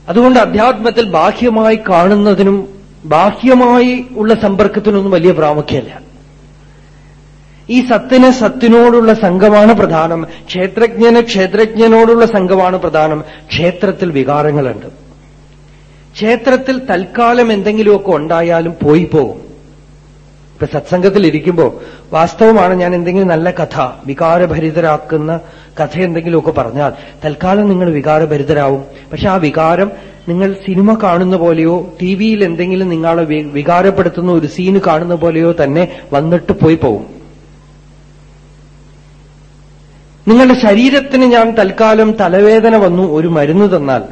[SPEAKER 1] അതുകൊണ്ട് അധ്യാത്മത്തിൽ ബാഹ്യമായി കാണുന്നതിനും ബാഹ്യമായി ഉള്ള സമ്പർക്കത്തിനൊന്നും വലിയ പ്രാമുഖ്യമല്ല. ഈ സത്തിന് സത്തിനോടുള്ള സംഘമാണ് പ്രധാനം. ക്ഷേത്രജ്ഞന് ക്ഷേത്രജ്ഞനോടുള്ള സംഘമാണ് പ്രധാനം. ക്ഷേത്രത്തിൽ വികാരങ്ങളുണ്ട്. ക്ഷേത്രത്തിൽ തൽക്കാലം എന്തെങ്കിലുമൊക്കെ ഉണ്ടായാലും പോയി പോകും. ഇപ്പൊ സത്സംഗത്തിൽ ഇരിക്കുമ്പോ വാസ്തവമാണ് ഞാൻ എന്തെങ്കിലും നല്ല കഥ വികാരഭരിതരാക്കുന്ന കഥ എന്തെങ്കിലുമൊക്കെ പറഞ്ഞാൽ തൽക്കാലം നിങ്ങൾ വികാരഭരിതരാവും. പക്ഷെ ആ വികാരം നിങ്ങൾ സിനിമ കാണുന്ന പോലെയോ ടി വിയിൽ എന്തെങ്കിലും നിങ്ങളെ വികാരപ്പെടുത്തുന്ന ഒരു സീന് കാണുന്ന പോലെയോ തന്നെ വന്നിട്ട് പോയി പോവും. നിങ്ങളുടെ ശരീരത്തിന് ഞാൻ തൽക്കാലം തലവേദന വന്നു ഒരു മരുന്ന് തന്നാൽ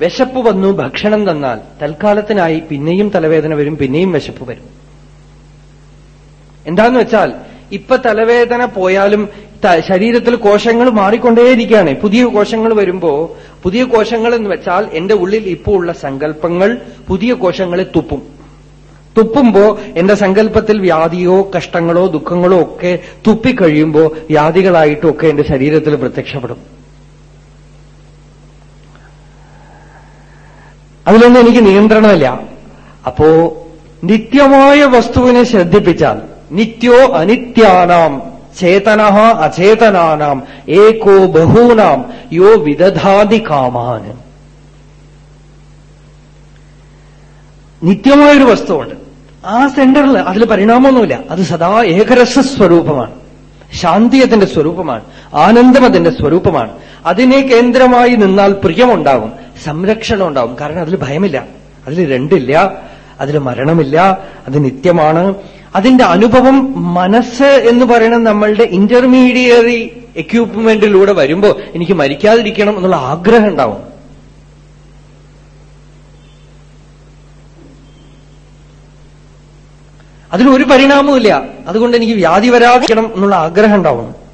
[SPEAKER 1] വിശപ്പ് വന്നു ഭക്ഷണം തന്നാൽ തൽക്കാലത്തിനായി പിന്നെയും തലവേദന വരും പിന്നെയും വിശപ്പ് വരും. എന്താന്ന് വെച്ചാൽ ഇപ്പൊ തലവേദന പോയാലും ശരീരത്തിൽ കോശങ്ങൾ മാറിക്കൊണ്ടേയിരിക്കുകയാണ്. പുതിയ കോശങ്ങൾ വരുമ്പോ പുതിയ കോശങ്ങൾ എന്ന് വെച്ചാൽ എന്റെ ഉള്ളിൽ ഇപ്പോ ഉള്ള സങ്കല്പങ്ങൾ പുതിയ കോശങ്ങളെ തുപ്പും. തുപ്പുമ്പോ എന്റെ സങ്കല്പത്തിൽ വ്യാധിയോ കഷ്ടങ്ങളോ ദുഃഖങ്ങളോ ഒക്കെ തുപ്പിക്കഴിയുമ്പോ വ്യാധികളായിട്ടും ഒക്കെ എന്റെ ശരീരത്തിൽ പ്രത്യക്ഷപ്പെടും. അതിലൊന്നും എനിക്ക് നിയന്ത്രണമില്ല. അപ്പോ നിത്യമായ വസ്തുവിനെ ശ്രദ്ധിപ്പിച്ചാൽ നിത്യോ അനിത്യാനാം ചേതന അചേതനാനാം ഏകോ ബഹൂനാം യോ വിദധാതി കാമാന് നിത്യമായൊരു വസ്തുവുണ്ട്. ആ സെന്ററിൽ അതിൽ പരിണാമമൊന്നുമില്ല. അത് സദാ ഏകരസ സ്വരൂപമാണ്. ശാന്തി അതിന്റെ സ്വരൂപമാണ്. ആനന്ദം അതിന്റെ സ്വരൂപമാണ്. അതിനെ കേന്ദ്രമായി നിന്നാൽ പ്രിയമുണ്ടാകും സംരക്ഷണം ഉണ്ടാവും കാരണം അതിൽ ഭയമില്ല. അതിൽ രണ്ടില്ല അതിൽ മരണമില്ല അത് നിത്യമാണ്. അതിന്റെ അനുഭവം മനസ്സ് എന്ന് പറയുന്ന നമ്മളുടെ ഇന്റർമീഡിയറി എക്യൂപ്മെന്റിലൂടെ വരുമ്പോ എനിക്ക് മരിക്കാതിരിക്കണം എന്നുള്ള ആഗ്രഹം ഉണ്ടാവും. അതിലൊരു പരിണാമവുമില്ല. അതുകൊണ്ട് എനിക്ക് വ്യാധി വരാതിരിക്കണം എന്നുള്ള ആഗ്രഹം ഉണ്ടാവും.